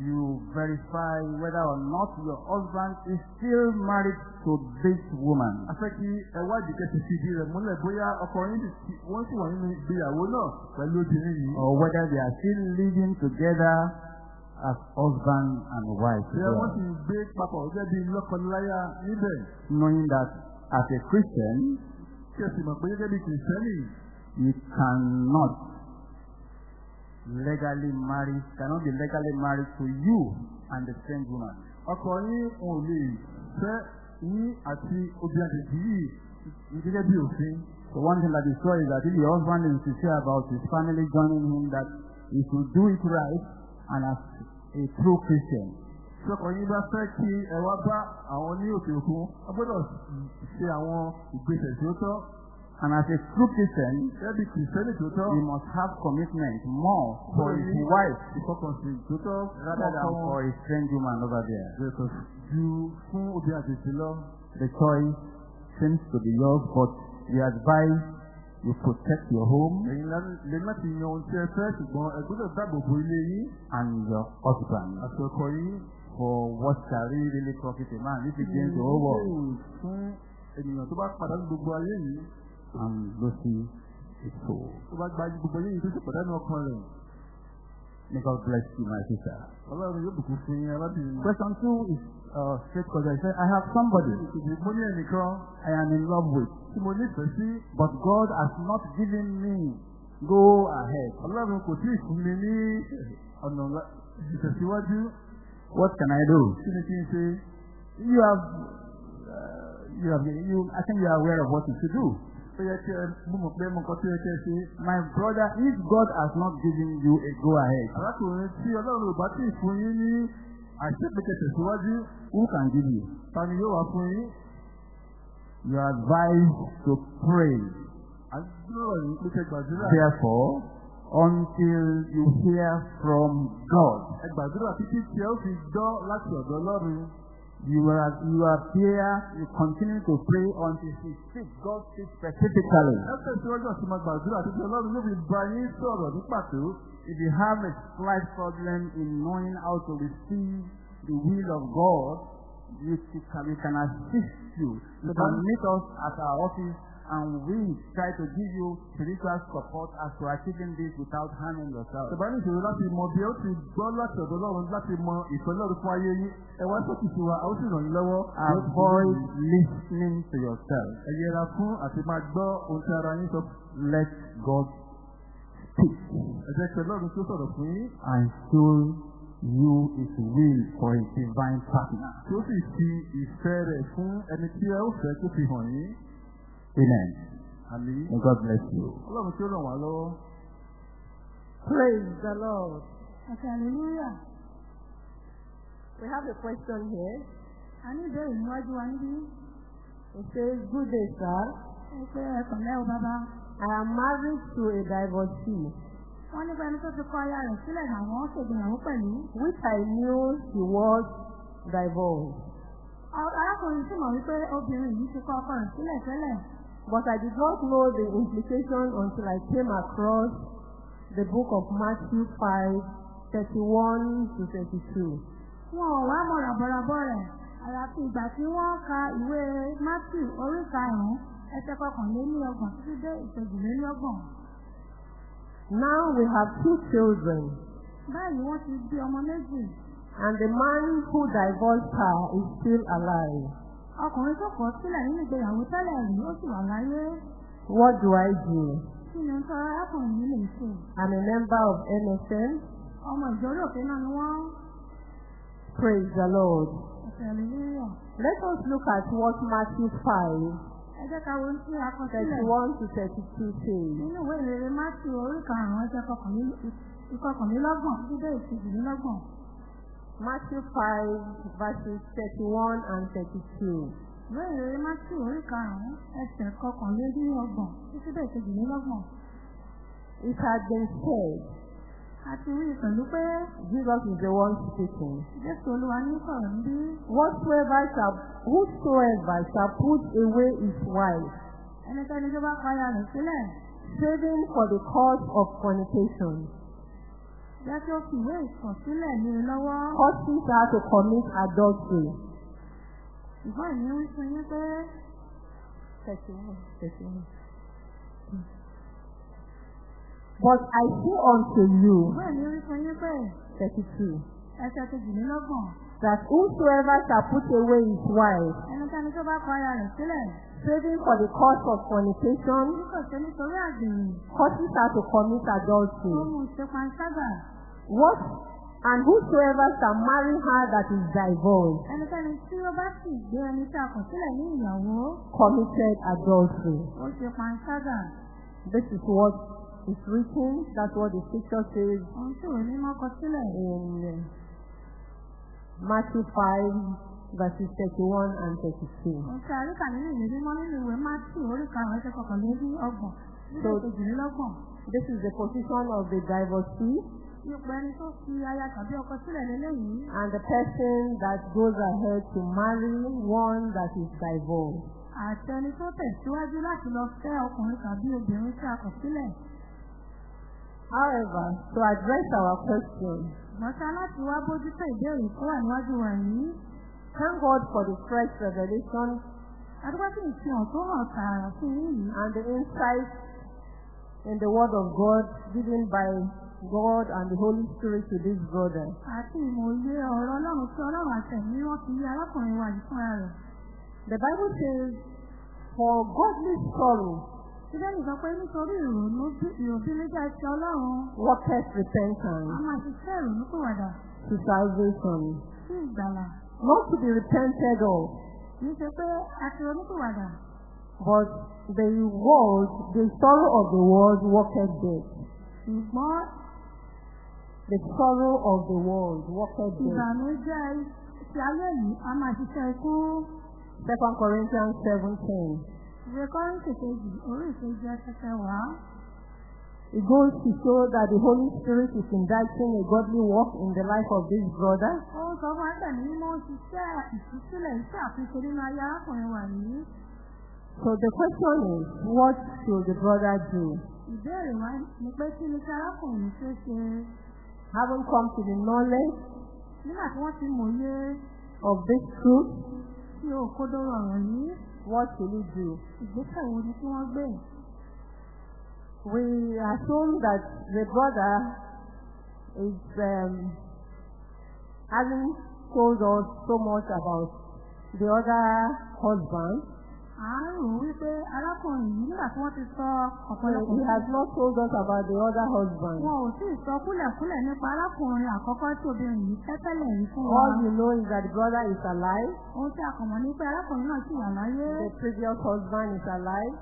you verify whether or not your husband is still married to this woman. a fẹ́ kí ẹ wádìí kẹsì fi ìdí rẹ̀ múlẹ̀ bóyá ọkọ yín ti- wọ́n sì wà nínú ìgbéyàwó náà pẹ̀lú obìnrin yìí. or whether they are still living together as husband and wife. Bí wọ́n ń gbé papọ̀ gẹ́gẹ́ bí lọ́kọláya níbẹ̀. Knowing that as a Christian, kí ẹ sì mọ̀ pé gẹ́gẹ́ bí kìrìsìtẹ́nì you cannot legally marry, cannot be legally married to you and the strange woman. ọkọ yín ò lè fẹ́ yín àti obìnrin àjèjì yìí gẹ́gẹ́. The one thing that is sure is that if your husband is sincere about his family joining him, that he should do it right and as a true Christian. Ọkọ yín bá fẹ́ kí ẹ wá bá àwọn ní òkè òkun a gbọ́dọ̀ ṣe àwọn ìgbésẹ̀ tí ó tọ́. And as a true Christian, he must have commitment more for his wife. rather than for a strange woman over there. The choice seems to be yours, but we advise you protect your home. And your husband. For what shall really, really profit a man if he gains the whole world ènìyàn tó bá pàdánù gbogbo ayé yìí, and loses his soul? tó bá gba gbogbo ayé yìí tó sì pàdánù ọkàn rẹ̀. May God bless you, my sister. Ọlọ́run yóò bùkún fún yín arábìnrin. Question two is uh, straight because I said, I have somebody mo ní ẹnìkan I am in love with, tí mo nífẹ̀ẹ́ sí. but God has not given me go ahead. Ọlọ́run kò tí ì fún mi ní ọ̀nà ìtẹ̀síwájú. What can I do? You have, uh, you have, you, I think you are aware of what you should do. Ṣe. My brother, if God has not given you a go ahead, who can give you? You are advised to pray. Therefore, until you hear from God, Ẹ gbàdúrà títí tí ẹ ó fi gbọ́ láti ọ̀dọ̀ Ọlọ́run. you are, you appear, you continue to pray until He speaks. God speaks specifically. Ẹ tẹ̀síwájú àti máa gbàdúrà títí Ọlọ́run yóò fi bá yín sọ̀rọ̀ ní pàtó. If you have a slight problem in knowing how to receive the will of God, you can, we can assist you. You can meet us at our office and we try to give you spiritual support as to achieving this without harming yourself. Ṣèbá ní ìṣòro láti mọ bí ó ti gbọ́ láti ọ̀dọ̀ Ọlọ́run láti mọ ìfẹ́ Ọlọ́run fún ayé yín. Ẹ wá sókè sí wa, a ó sì ràn yín lọ́wọ́. Avoid listening to yourself. Ẹ yẹra fún àti máa gbọ́ ohun tí ara yín sọ. Let God speak Ẹ jẹ́ kí Ọlọ́run tó sọ̀rọ̀ fún yín. and show you His will for a divine partner. Tí ó sì fi ìfẹ́ rẹ̀ fún ẹni tí ẹ ó fẹ́ tó fi hàn yín. Amen. Àmì May God bless you. Ọlọ́run tí ó ràn wá lọ́wọ́. Praise the Lord. Okay, hallelujah. We have a question here. A ní ìbéèrè níwájú wa níbí. It says, Good day, sir. Ó pé ẹ̀kọ́ lẹ́wọ̀ bàbá. I am married to a divorcee, Wọ́n nípa ẹni tó ti kọ aya rẹ̀ sílẹ̀ àwọn ṣègbéyàwó pẹ̀lú. which I knew she was divorced. Arákùnrin sì mọ̀ wípé obìnrin yìí ti kọ ọkọ rẹ̀ sílẹ̀ tẹ́lẹ̀. But I did not know the implication until I came across the book of Matthew 5, 31 to 32. Wọn ò wá mọ̀ ràbọ̀ràbọ̀ rẹ̀. Àyàfi ìgbà tí wọ́n ka ìwé Matthew orí karùn-ún ẹsẹ̀ kọkànléní ọgbọ̀n títí dé ìkejìléní ọgbọ̀n. Now we have two children, Báyìí wọ́n ti bí ọmọ méjì. and the man who divorced her is still alive. Ọkùnrin tó kọ̀ sílẹ̀ nínú ìgbéyàwó tẹ́lẹ̀ rí ó sì wà láyé. What do I do? Kí ni nǹkan arákùnrin yìí lè ṣe? I'm a member of MSN. Ọmọ ìjọ́rí òkè náà ni wọ́n. Praise the Lord. Hallelujah. Let us look at what Matthew 5, Ẹ jẹ́ ká wo ohun tí a kọ sílẹ̀ 31 to 32 says. nínú ìwé ìrere Matthew orí karùn-ún ẹsẹ̀ kọkànlélọ́- ìkọkànlélọ́gbọ̀n títí dé ìkejìlélọ́gbọ̀n. Matthew 5, verses 31 and 32. Ìwé ìrere Matthew orí karùn-ún ẹsẹ̀ kọkànlélọ́gbọ̀n títí dé ìkejìlélọ́gbọ̀n. It had been said, A ti rí pẹ̀lú pé Jesus is the one speaking. Jésù Olúwa ní sọ̀rọ̀ níbí. Whatsoever shall, whosoever shall put away his wife, Ẹnikẹ́ni tó bá pa aya rẹ̀ sílẹ̀, saving for the cause of fornication, jẹ́ kí ó fi ìwé ìkọ̀sílẹ̀ ní i lọ́wọ́. causes her to commit adultery. Ìgbọ́n ìní wí fún yín pé 31, 31. But I say unto you, ìgbọ́n ìní wí fún yín pé 32, ẹsẹ̀ kejìlélọ́gbọ̀n. that whosoever shall put away his wife, Ẹnikẹ́ni tó bá pa aya rẹ̀ sílẹ̀, saving for the cost of fornication causes her to commit adultery. What and whosoever shall marry her that is divorced Ẹnikẹ́ni tí ó bá sì gbé ẹni tí a kọ̀ sílẹ̀ ní ìyàwó, committed adultery. ó ṣe panṣágà. This is what is written. That's what the scripture says Ohun tí òun mímọ́ kọ sílẹ̀. in Matthew 5, verses 31 and 32. Ohun tí a rí kà nínú ìwé mímọ́ nínú ìwé Mátì orí karùn-ún ẹsẹ̀ kọkànlélí ọgbọ̀n. Nígbà So-. This is the position of the divorcee Ipò ẹni tó fi aya tàbí ọkọ sílẹ̀ lélẹ́yìí. and the person that goes ahead to marry one that is divorced. Àti ẹni tó tẹ̀síwájú láti lọ fẹ́ ọkùnrin tàbí obìnrin tí a kọ̀ sílẹ̀. However, to address our question, Mọ̀ṣá láti wá bójútó ìbéèrè tó wà níwájú wa yìí. thank God for the fresh revelation Adúgbò sì ń fi hàn tó hàn tààrà fún yìí. and the insight in the Word of God given by God and the Holy Spirit to this brother. Àti ìmòye ọ̀rọ̀ Ọlọ́run tí Ọlọ́run àtẹ̀mí wọn fi yí arákùnrin wa yìí fúnra rẹ̀. The Bible says, For godly sorrow Bíbélì sọ pé nítorí ìrònú bí ìròbílẹ́jà ti Ọlọ́run, worketh a repentance máa ṣiṣẹ́ ìrònú pìwàdà to salvation, sí ìgbàlà. not to be repented of, Kì í ṣe pé a ti ronú pìwàdà. but the world, the sorrow of the world worketh death. Ṣùgbọ́n The sorrow of the world worketh death. ìbànújẹ́ ti ayé yìí a máa ṣiṣẹ́ ikú. Second Corinthians 7.10 Ìwé Kọ́ríńtì kejì orí ìkejì ẹsẹ̀ wá. It goes to show that the Holy Spirit is indicting a godly work in the life of this brother. Ó sọ fún ẹgbẹ́ ní mímọ́ ṣiṣẹ́ ìtúsílẹ̀ iṣẹ́ àfihàn nínú ayé arákùnrin wa yìí. So the question is, what should the brother do? Ìbéèrè wa ni pé kí ni kí arákùnrin ṣe ṣe Having come to the knowledge nígbà tí wọ́n ti mòye of this truth, tí ó kódóró ọ̀rọ̀ yìí. what should he do? Ìgbésẹ̀ wo ni kí wọ́n gbé? We assume that the brother is um, having told us so much about the other husband. He has not told us about the other husband. All you know is that the brother is alive, the previous husband is alive,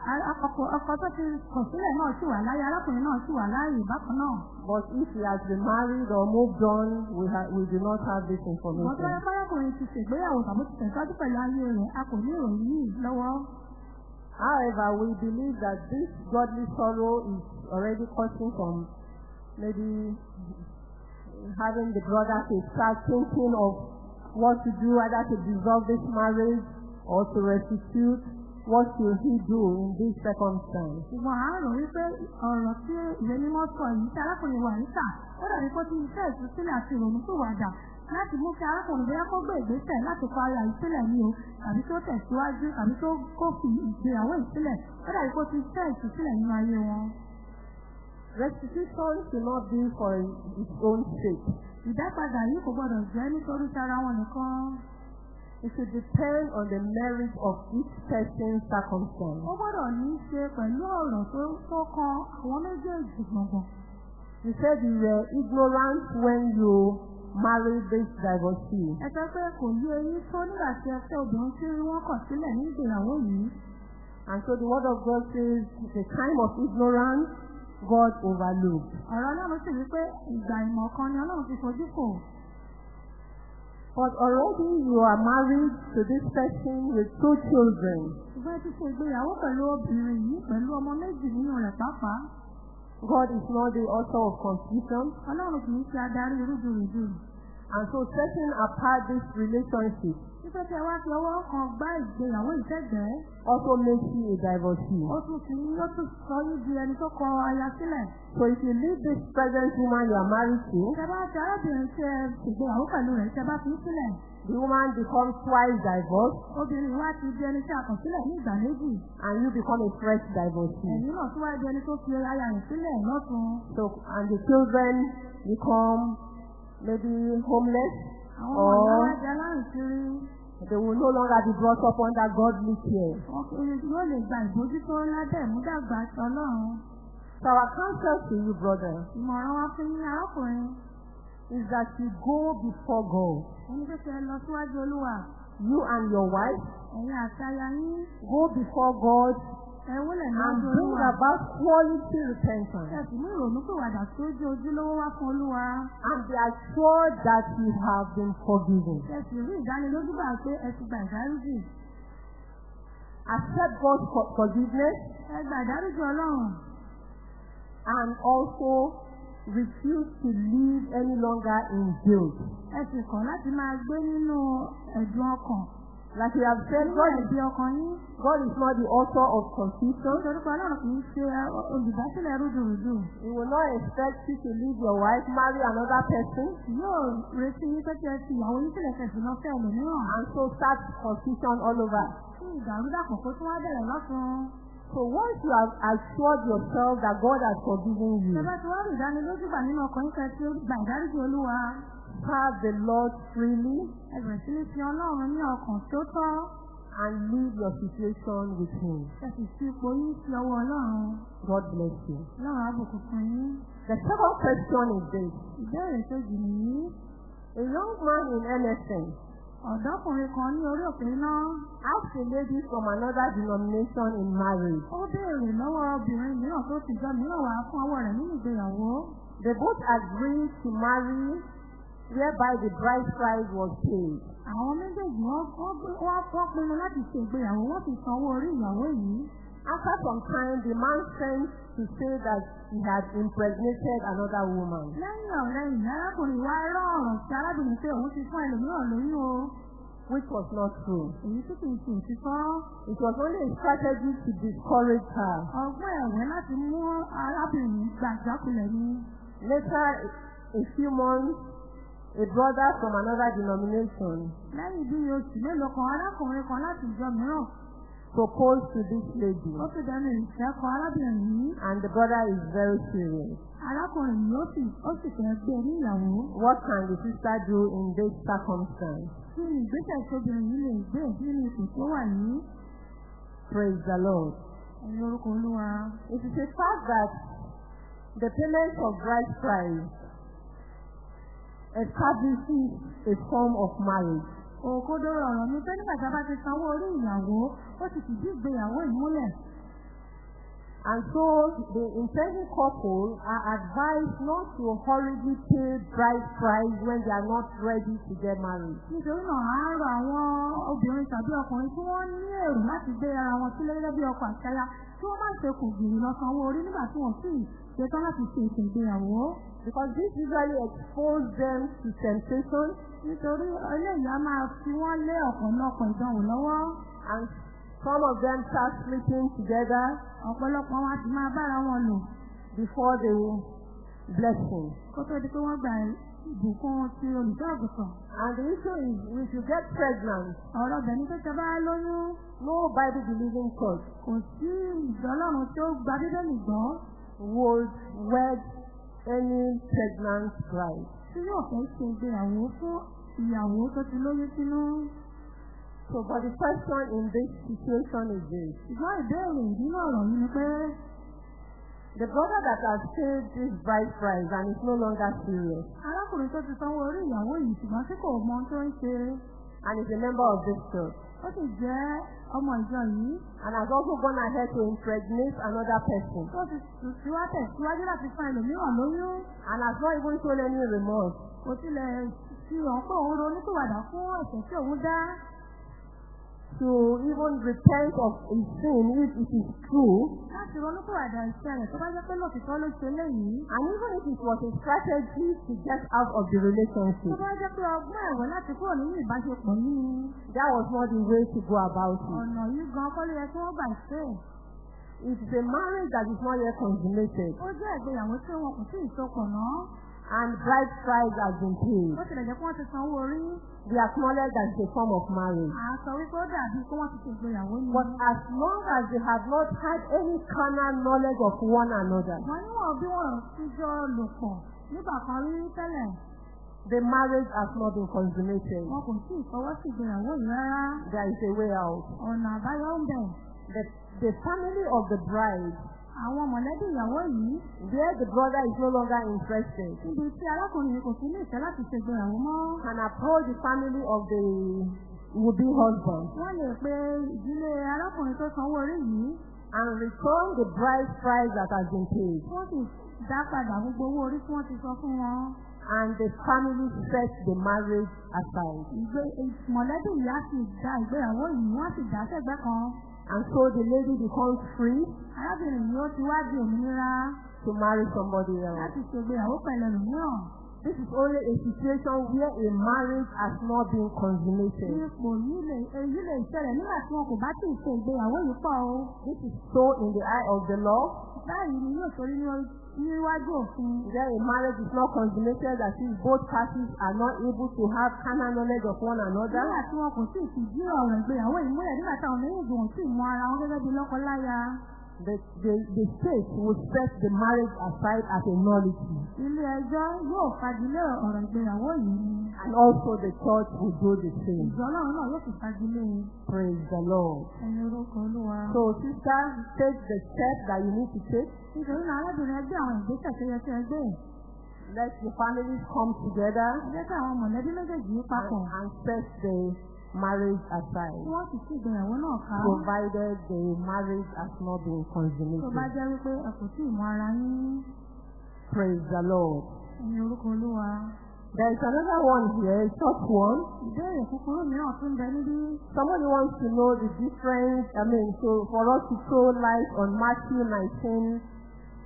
Ọkọ ọkọ tó ti kọ̀ sílẹ̀ náà sì wà láyé, arákùnrin náà sì wà láàyè bákan náà. but if he has been married or moved on, we, ha- we do not have this information. yẹ arákùnrin ti ṣègbéyàwó tàbí ti tẹ̀síwájú pẹ̀lú ayé rẹ̀, a kò ní ìròyìn yìí lọ́wọ́. However, we believe that this godly sorrow is already causing some maybe having the brother to start thinking of what to do, either to dissolve this marriage or to restitute. What should he do in this circumstance? Ṣùgbọ́n ń rò wípé ọ̀rọ̀ tí ìwé mímọ́ sọ yìí tí arákùnrin wà níta, ó dàbí kó ti iṣẹ́ ìtúsílẹ̀ àti ìrònú tó wàdà láti mú kí arákùnrin bóyá kó gbé ìgbésẹ̀ láti kọ ara ìsílẹ̀ ní o, tàbí tó tẹ̀síwájú, tàbí tó kó fi ìgbéyàwó ìsílẹ̀, ó dàbí kó ti iṣẹ́ ìtúsílẹ̀ nínú ayé wọn. Restitution should not be for its own sake. Ìdápadà yìí kò gbọdọ̀ jẹ́ nítorí tara wọn nìkan. It should depend on the merit of each person's circumstance. Ó gbọdọ̀ ní í ṣe pẹ̀lú ọ̀rọ̀ tó tó kan àwọn méjèèjì gbọ̀ngàn. You said you were ignorant when you married this divorcee. Ẹ sọ pé kò yé eyín tó nígbà tí ẹ fẹ́ obìnrin tí wọ́n kọ̀ sílẹ̀ ní ìgbéyàwó yìí. And so the word of God says the time of ignorance God overlooked. Ọ̀rọ̀ Ọlọ́run sì wí pé ìgbà ìmọ̀ kan ni Ọlọ́run ti fojú fò. But already you are married to this person with two children. Ṣùgbọ́n ti ṣe ìgbéyàwó pẹ̀lú obìnrin yìí pẹ̀lú ọmọ méjì nínú rẹ̀ pàápàá. God is not the author of confusion. Ọlọ́run kì í ṣe adarí rúdurùdu. And so setting apart this relationship Títọ́ tí ẹ wá fi ọwọ́ kan gbá ìgbéyàwó ìtẹ́gbẹ̀ẹ́, also makes you a divorcee. ó tún fi ó tún sọ yín di ẹni tó kọ aya sílẹ̀. So if you leave this present woman you are married to, Tẹ bá ti arábìnrin tí ẹ ṣègbéyàwó pẹ̀lú rẹ̀ bá fi í sílẹ̀. the woman becomes twice divorced Obìnrin wa ti di ẹni tí a kàn sílẹ̀ ní ìgbà méjì. and you become a fresh divorcee. Ẹ̀yin náà tún wá di ẹni tó fi aya rẹ̀ sílẹ̀ lọ́tún. So, and the children become maybe homeless Àwọn alárùn kiri. They will no longer be brought up under godly care. Ọkùnrin yóò lè gba ìbójútó lábẹ́ ìmúdàgbà ti Ọlọ́run. So our counsel to you, brother, Ìmọ̀ràn wa fún yín arákùnrin. is that you go before God. Ẹni pé kí ẹ lọ síwájú Olúwa. You and your wife Ẹ̀yin àti aya yín. go before God and bring about quality Ẹ repentance. sì mú ìrònúpìwàdà tó jẹ́ ojúlówó wá fún Olúwa. And be assured that you have been forgiven. Ẹ sì rí ìdánilójú bá pé ẹ ti gba ìdáríjì. Accept God's for- forgiveness Ẹ gba ìdáríjì Ọlọ́run. and also refuse to live any longer in guilt. Ẹ sì kọ̀ láti máa gbé nínú ẹ̀dùn ọkàn. Like we have said, God is. God is not the author of confusion. He will not expect you to leave your wife, marry another person, and so start confusion all over. So once you have assured yourself that God has forgiven you, Serve the Lord freely Ẹ bẹ̀rẹ̀ sí ní fi Ọlọ́run ní ọkàn tó tọ́. and leave your situation with Him. Ẹ sì fi ipò yín sí ọwọ́ Ọlọ́run. God bless you. Ọlọ́run á bùkún fún yín. The second question is this. Ìbéèrè kejì nìyí. A young man in NSN Ọ̀dọ́kùnrin kan ní orí òkè iná. asked a lady from another denomination in marriage. Ó béèrè lọ́wọ́ obìnrin mìíràn tó ti jọ mìíràn wá fún ọwọ́ rẹ̀ nínú ìgbéyàwó. They both agreed to marry whereby the bride price was paid. Àwọn méjèèjì wọ́n wọ́n pinnu láti ṣe ìgbéyàwó wọ́n sì san owó orí ìyàwó yìí. After some time, the man sent to say that he had impregnated another woman. Lẹ́yìn ọ̀rẹ́ ìyá arákùnrin wa rán ọ̀rọ̀ sí arábìnrin pé òun ti fún ẹlòmíràn lóyún o. which was not true. Èyí tí kìí ṣe òtítọ́. It was only a strategy to discourage her. Ọgbọ́n ẹ̀wẹ́ láti mú arábìnrin gbà jákulẹ̀ ni. Later, a few months, a brother from another denomination Lẹ́yìn bí oṣù mélòó kan arákùnrin kan láti ìjọ mìíràn. proposed to this lady, Ó ti dẹnu ìfẹ́ kan arábìnrin yìí. and the brother is very serious. Arákùnrin yìí ó sì ó sì fẹ́ gbé ní ìyàwó. What can the sister do in this circumstance? Kí ni ìgbésẹ̀ tí obìnrin yìí lè gbé nínú ipò tó wà yìí? Praise the Lord. Ẹ̀yin orúkọ Olúwa. It is a fact that the payment of bride price establishes a form of marriage. Òkodoro ọ̀rọ̀ ni pé nígbà tí a bá ti sanwó orí ìyàwó, ó ti fìdí ìgbéyàwó ìmúlẹ̀. And so the intending couple are advised not to hurriedly pay bride price when they are not ready to get married. Nítorí náà, à ń rọ àwọn obìnrin tàbí ọkùnrin tí wọ́n ní èrò láti gbé ara wọn sílé gẹ́gẹ́ bí ọkọ aya tí wọ́n má ṣe kù gbìyànjú lọ sanwó orí nígbà tí wọ́n sì ṣetán láti ṣe ètò ìgbéyàwó. Because this usually exposes them to temptation Nítorí eléyìí á máa fi wọ́n lé ọ̀pọ̀lọpọ̀ ìdánwò lọ́wọ́. and some of them start sleeping together Ọ̀pọ̀lọpọ̀ wọn sì máa bára wọn lò before the blessing. kó tó di pé wọ́n gba ìbùkún ti àgùntàn. And the issue is if you get pregnant, Ọ̀rọ̀ bẹ̀ ni pé tẹ bá lóyún no Bible believing church kò sí ìdọ́lọ́run tí ó gba bíbélì gbọ́ would wed any pregnant bride. tí yóò fẹ́ ṣe ìgbéyàwó fún ìyàwó tó ti lóyún sínú. So, but the question in this situation is this. Ṣùgbọ́n ìbéèrè ìdínà ọ̀rọ̀ yìí ni pé The brother that has paid this bride price and is no longer serious arákùnrin tó ti sanwó orí ìyàwó yìí ṣùgbọ́n tí kò mọ tó ń ṣe and is a member of this church ó sì jẹ́ ọmọ ìjọ yìí. And has also gone ahead to impregnate another person. Tó ti tùsíwá tẹ̀síwájú láti fún ẹlòmíràn lóyún. And has not even shown any remorse, kò tilẹ̀ fi hàn pé òun ronúpìwàdà fún ẹ̀ṣẹ̀ tí òun dá to even repent of his sin if it is true, láti ronúpìwàdà ìṣẹ́ rẹ̀ tó bá jẹ́ pé lòtítọ́ ló ṣe léyìí. and even if it was a strategy to get out of the tó relationship, bá jẹ́ pé ọgbọ́n ẹ̀wẹ̀ láti kúrò nínú ìbáṣepọ̀ yìí that was not the way to go about it. ọ̀nà yìí gan kọ́ ló yẹ kí wọ́n gbà ṣe é. It is a marriage that is not yet consummated ó jẹ́ ìgbéyàwó tí wọn kò sí ìsopọ̀ náà and bride price has been paid. ó tilẹ̀ jẹ́ pé wọ́n ti sanwó orí We acknowledge that it's a form of marriage. à sọ wípé ó dàbí pé wọ́n ti ṣe ìgbéyàwó ni. But as long as they have not had any carnal knowledge of one another, wọ́n níwọ̀n bí wọ́n ti jọ lò pọ̀ nígbà kan rí tẹ́lẹ̀ The marriage has not been consummated. wọn kò sí ìgbéyàwó yìí rárá. There is a way out. ọ̀nà àbáyọ ń bẹ̀. The, the family of the bride, àwọn mọ̀lẹ́bí ìyàwó yìí where the brother is no longer interested, níbi tí arákùnrin kò sí ní ìfẹ́ láti ṣe ìgbéyàwó mọ́. can approach the family of the would-be husband wọ́n lè pe ìdílé arákùnrin tó sanwó orí yìí and return the bride's price that has been paid. wọ́n sì dá padà gbogbo owó orí tí wọ́n ti sọ fún wọn. And the family set the marriage aside. ìgbé mọ̀lẹ́bí ìyá sì dá ìgbéyàwó yìí wọ́n sì dá sẹ́gbẹ́ kan. And so the lady becomes free arábìnrin ó ti wá di òmìnira to marry somebody else. láti ṣe ìgbéyàwó pẹ̀lú ẹlòmíràn. This is only a situation where a marriage has not been consummated. ipò lè èyí lè ṣẹlẹ̀ nígbà tí wọn kò bá tí ì ṣe ìgbéyàwó yìí pọ̀ o. This is so in the eye of the law. báyìí ni yóò torí ní- níwájú òfin. Where a marriage is not consummated, that is, both parties are not able to have carnal knowledge of one another. nígbà tí wọn kò tí ì fi jí ọ̀rọ̀ ìgbéyàwó yìí múlẹ̀ nígbà táwọn méjèèjì wọn sì mọ ara wọn gẹ́gẹ́ bí lọ́kọ-láya. The, the, the state will set the marriage aside as a nullity. ilé ẹjọ́ yóò fagilé ọ̀rọ̀ ìgbéyàwó yìí. And also the church will do the same. ìjọ ọlọ́run náà yóò sì fagilé Praise the Lord. ẹ̀yin orúkọ olúwa. So, sister, take the step that you need to take. nítorí náà arábìnrin ẹgbẹ́ àwọn ìgbésẹ̀ tó yẹ kí ẹ gbé. Let the families come together jẹ́ kí àwọn mọ̀lẹ́bí méjèèjì yìí papọ̀. and, and set the marriage aside, wọ́n sì sí ìgbéyàwó náà ká. provided the marriage has not been tó bá consummated. jẹ́ wípé ẹ kò tí ì mọ ara yín. Praise the Lord. ẹ̀yin orúkọ olúwa. There is another one here, a short one. ìbéèrè kúkúrú mìíràn tún bẹ níbí. Somebody wants to know the difference, I mean, so for us to throw light on Matthew 19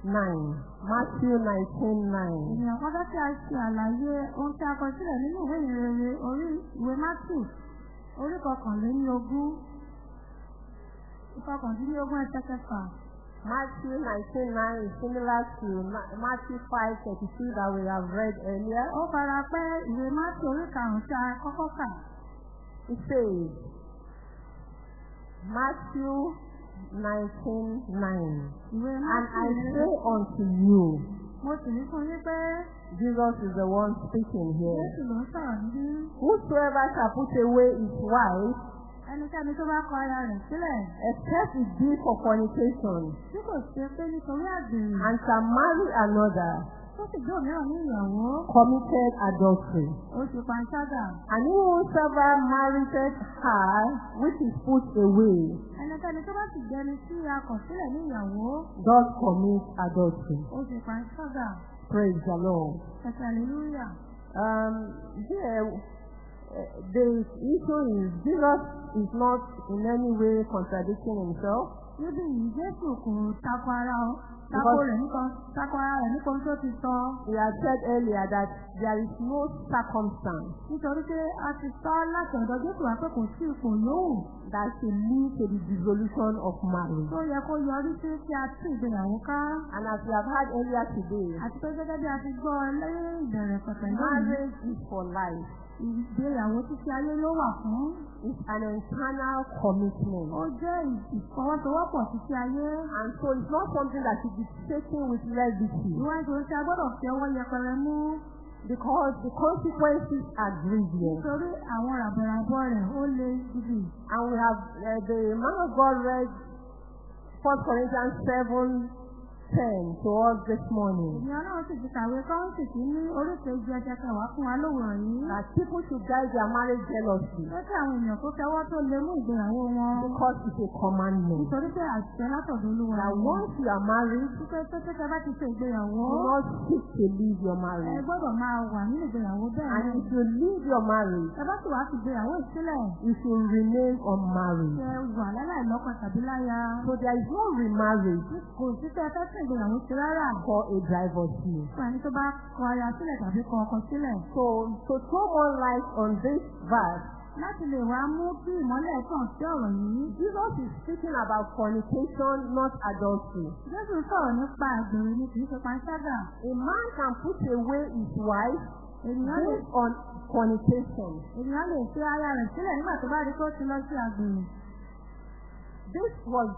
9. Matthew 19 9. ènìyàn kan fẹ́ kí a ṣe àlàyé ohun tí a kọ sílẹ̀ nínú ìwé ìrere orí ìwé mátù orí kọkànléní ogún ìkọkàndínlógún ẹsẹ̀ kẹfà. Matthew 19 9 is similar to Ma- Matthew 5 32 that we have read earlier. ó fara pẹ́ ìwé mátù orí karùn-ún tí a kọ́kọ́ kà. It says, Matthew 19 9. ìwé And mátù I say unto you, mo sì ní fún yín pé Jesus is the one speaking here. jésù ló ń sọ̀rọ̀ níbí. Whosoever shall put away his wife, ẹnikẹ́ni tó bá kọ aya rẹ̀ sílẹ̀ except it be for fornication, tí kò ṣe pé nítorí àgbèrè and shall marry another, committed adultery. ó ti panṣágà. And whosoever married her, which is put away, ẹnikẹ́ni tó bá sì gbẹni tí a kọ̀ sílẹ̀ ní ìyàwó does commit adultery. ó ti panṣágà. Praise the Lord. hallelujah. Um, here, uh, the issue is Jesus is not in any way contradicting himself. níbi yìí jésù kò tako ara ọ tako rẹ̀ nípa tako ara rẹ̀ nípa ohun tó ti sọ We had said earlier that there is no circumstance nítorí pé a ti sọ láti ọ̀dọ̀ jésù wá pé kò sí ipò yòówù that should lead to the dissolution of marriage. tó yẹ kó yọrí sí kí a tú ìgbéyàwó ká And as we have heard earlier today, àti pé gẹ́gẹ́ bí a ti gbọ́ lẹ́yìn ìbẹ̀rẹ̀ pẹ̀pẹ̀ lónìí marriage is for life. Ìgbéyàwó títí ayé ló wà fún It's an internal commitment. ó jẹ́ ìfọwọ́sowọ́pọ̀ títí ayé And so it's not something that should be taken with levity ìwádìí orí tí a gbọ́dọ̀ fi ọwọ́ yẹpẹrẹ mú because the consequences are grievous. nítorí àwọn ràbọ̀ràbọ̀ rẹ̀ ó le gidi. And we have, uh, the man of God read 1 Corinthians 7 10 to us this morning. That people should guide their marriage jealously because it's a commandment. Nítorí. That once you are married, ìgbéyàwó. you must seek to leave your marriage. And if you leave your marriage, you should remain unmarried. Ṣé? So there is no remarriage fún ìgbéyàwó ṣe rárá. for a divorcee. Fún ẹni tó bá kọ aya sílẹ̀ tàbí kọ ọkọ sílẹ̀. So to throw more light on this verse, Láti lè wá mú kí ìmọ́lẹ̀ tàn sí ọ̀rọ̀ yìí. Jesus is speaking about fornication, not adultery. Jésù sọ̀rọ̀ nípa àgbèrè ni kì í ṣe panṣágà. A man can put away his wife Ènìyàn lè based on fornication. ènìyàn lè fi aya rẹ̀ sílẹ̀ nígbà tó bá rí kó ti lọ sí àgbèrè. This was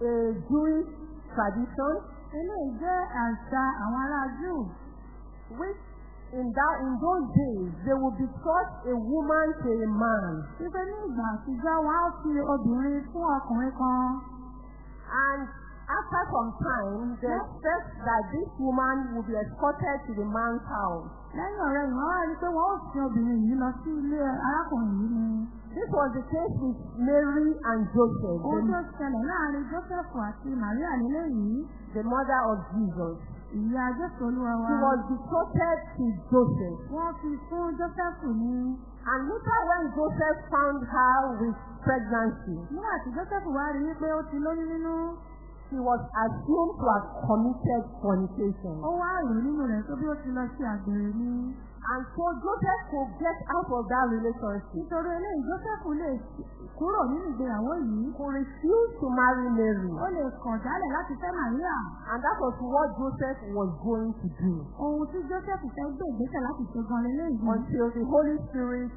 a Jewish tradition Eléyìí jẹ́ àṣà àwọn ará Júù. which in that in those days they would betroth a woman to a man. Wípé ní ìgbà àtijọ́ wọn á fi obìnrin fún ọkùnrin kan. And after some time, they expect that this woman will be escorted to the man's house. Lẹ́yìn ọ̀rẹ́ yìí, wọ́n wá rí pé wọ́n ó sin obìnrin yìí lọ sí ilé arákùnrin yìí ni. This was the case with Mary and Joseph, Ohun tó ṣẹlẹ̀ láàárín Jósẹ́fù àti Màríà nílé yìí, the mother of Jesus. ìyá Jésù Olúwa wa. She was betrothed to Joseph. Wọ́n fi fún Jósẹ́fù ní. And later when Joseph found her with pregnancy, Nígbà tí Jósẹ́fù wá rí i pé ó ti lóyún nínú, she was assumed to have committed fornication. ó wá rò nínú rẹ̀ pé bí ó ti lọ sí àgbèrè ni. And so Joseph could get out of that relationship. Nítorí eléyìí, Jósẹ́fù lè kúrò nínú ìgbéyàwó yìí. Could refuse to marry Mary. Ó lè kàn jálẹ̀ láti fẹ́ Màríà. And that was what Joseph was going to do. Ohun tí Jósẹ́fù fẹ́ gbé ìgbésẹ̀ láti ṣe gan leléyìí. until the Holy Spirit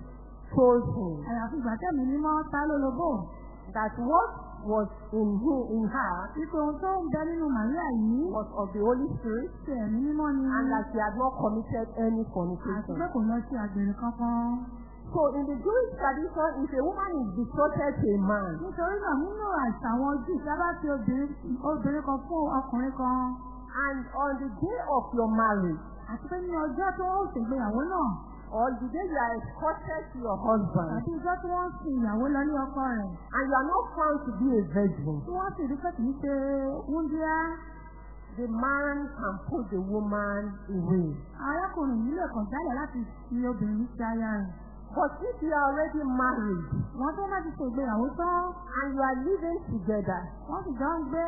told him Àyàfi ìgbà tẹ̀mí mímọ́ tá lólobó. that what was in him, in her ohun tó ń bẹ nínú Màríà yìí was of the Holy Spirit ṣe ẹ̀mí mímọ́ ni. and that she had not committed any Àti fornication. pé kò lọ sí àgbèrè kankan. So in the Jewish tradition, if a woman is betrothed to a man Nítorí náà nínú àṣà àwọn Júù tí a bá fi obìnrin obìnrin kan fún ọkùnrin kan. and on the day of your marriage Àti pé ní ọjọ́ tó ń ṣègbéyàwó náà. Or the day you are escorted to your husband Àti ìjọ tí wọ́n sin ìyàwó lọ ní ọkọ rẹ̀. and you are not found to be a virgin, Tí wọ́n sì rí pé kìí ṣe wúndíá. the man can put the woman away. Arákùnrin yìí lè kàn jálẹ̀ láti fi obìnrin ṣe aya rẹ̀. But if you are already married Wọ́n tó bá ti ṣe ìgbéyàwó tán. and you are living together Wọ́n sì jọ ń gbé.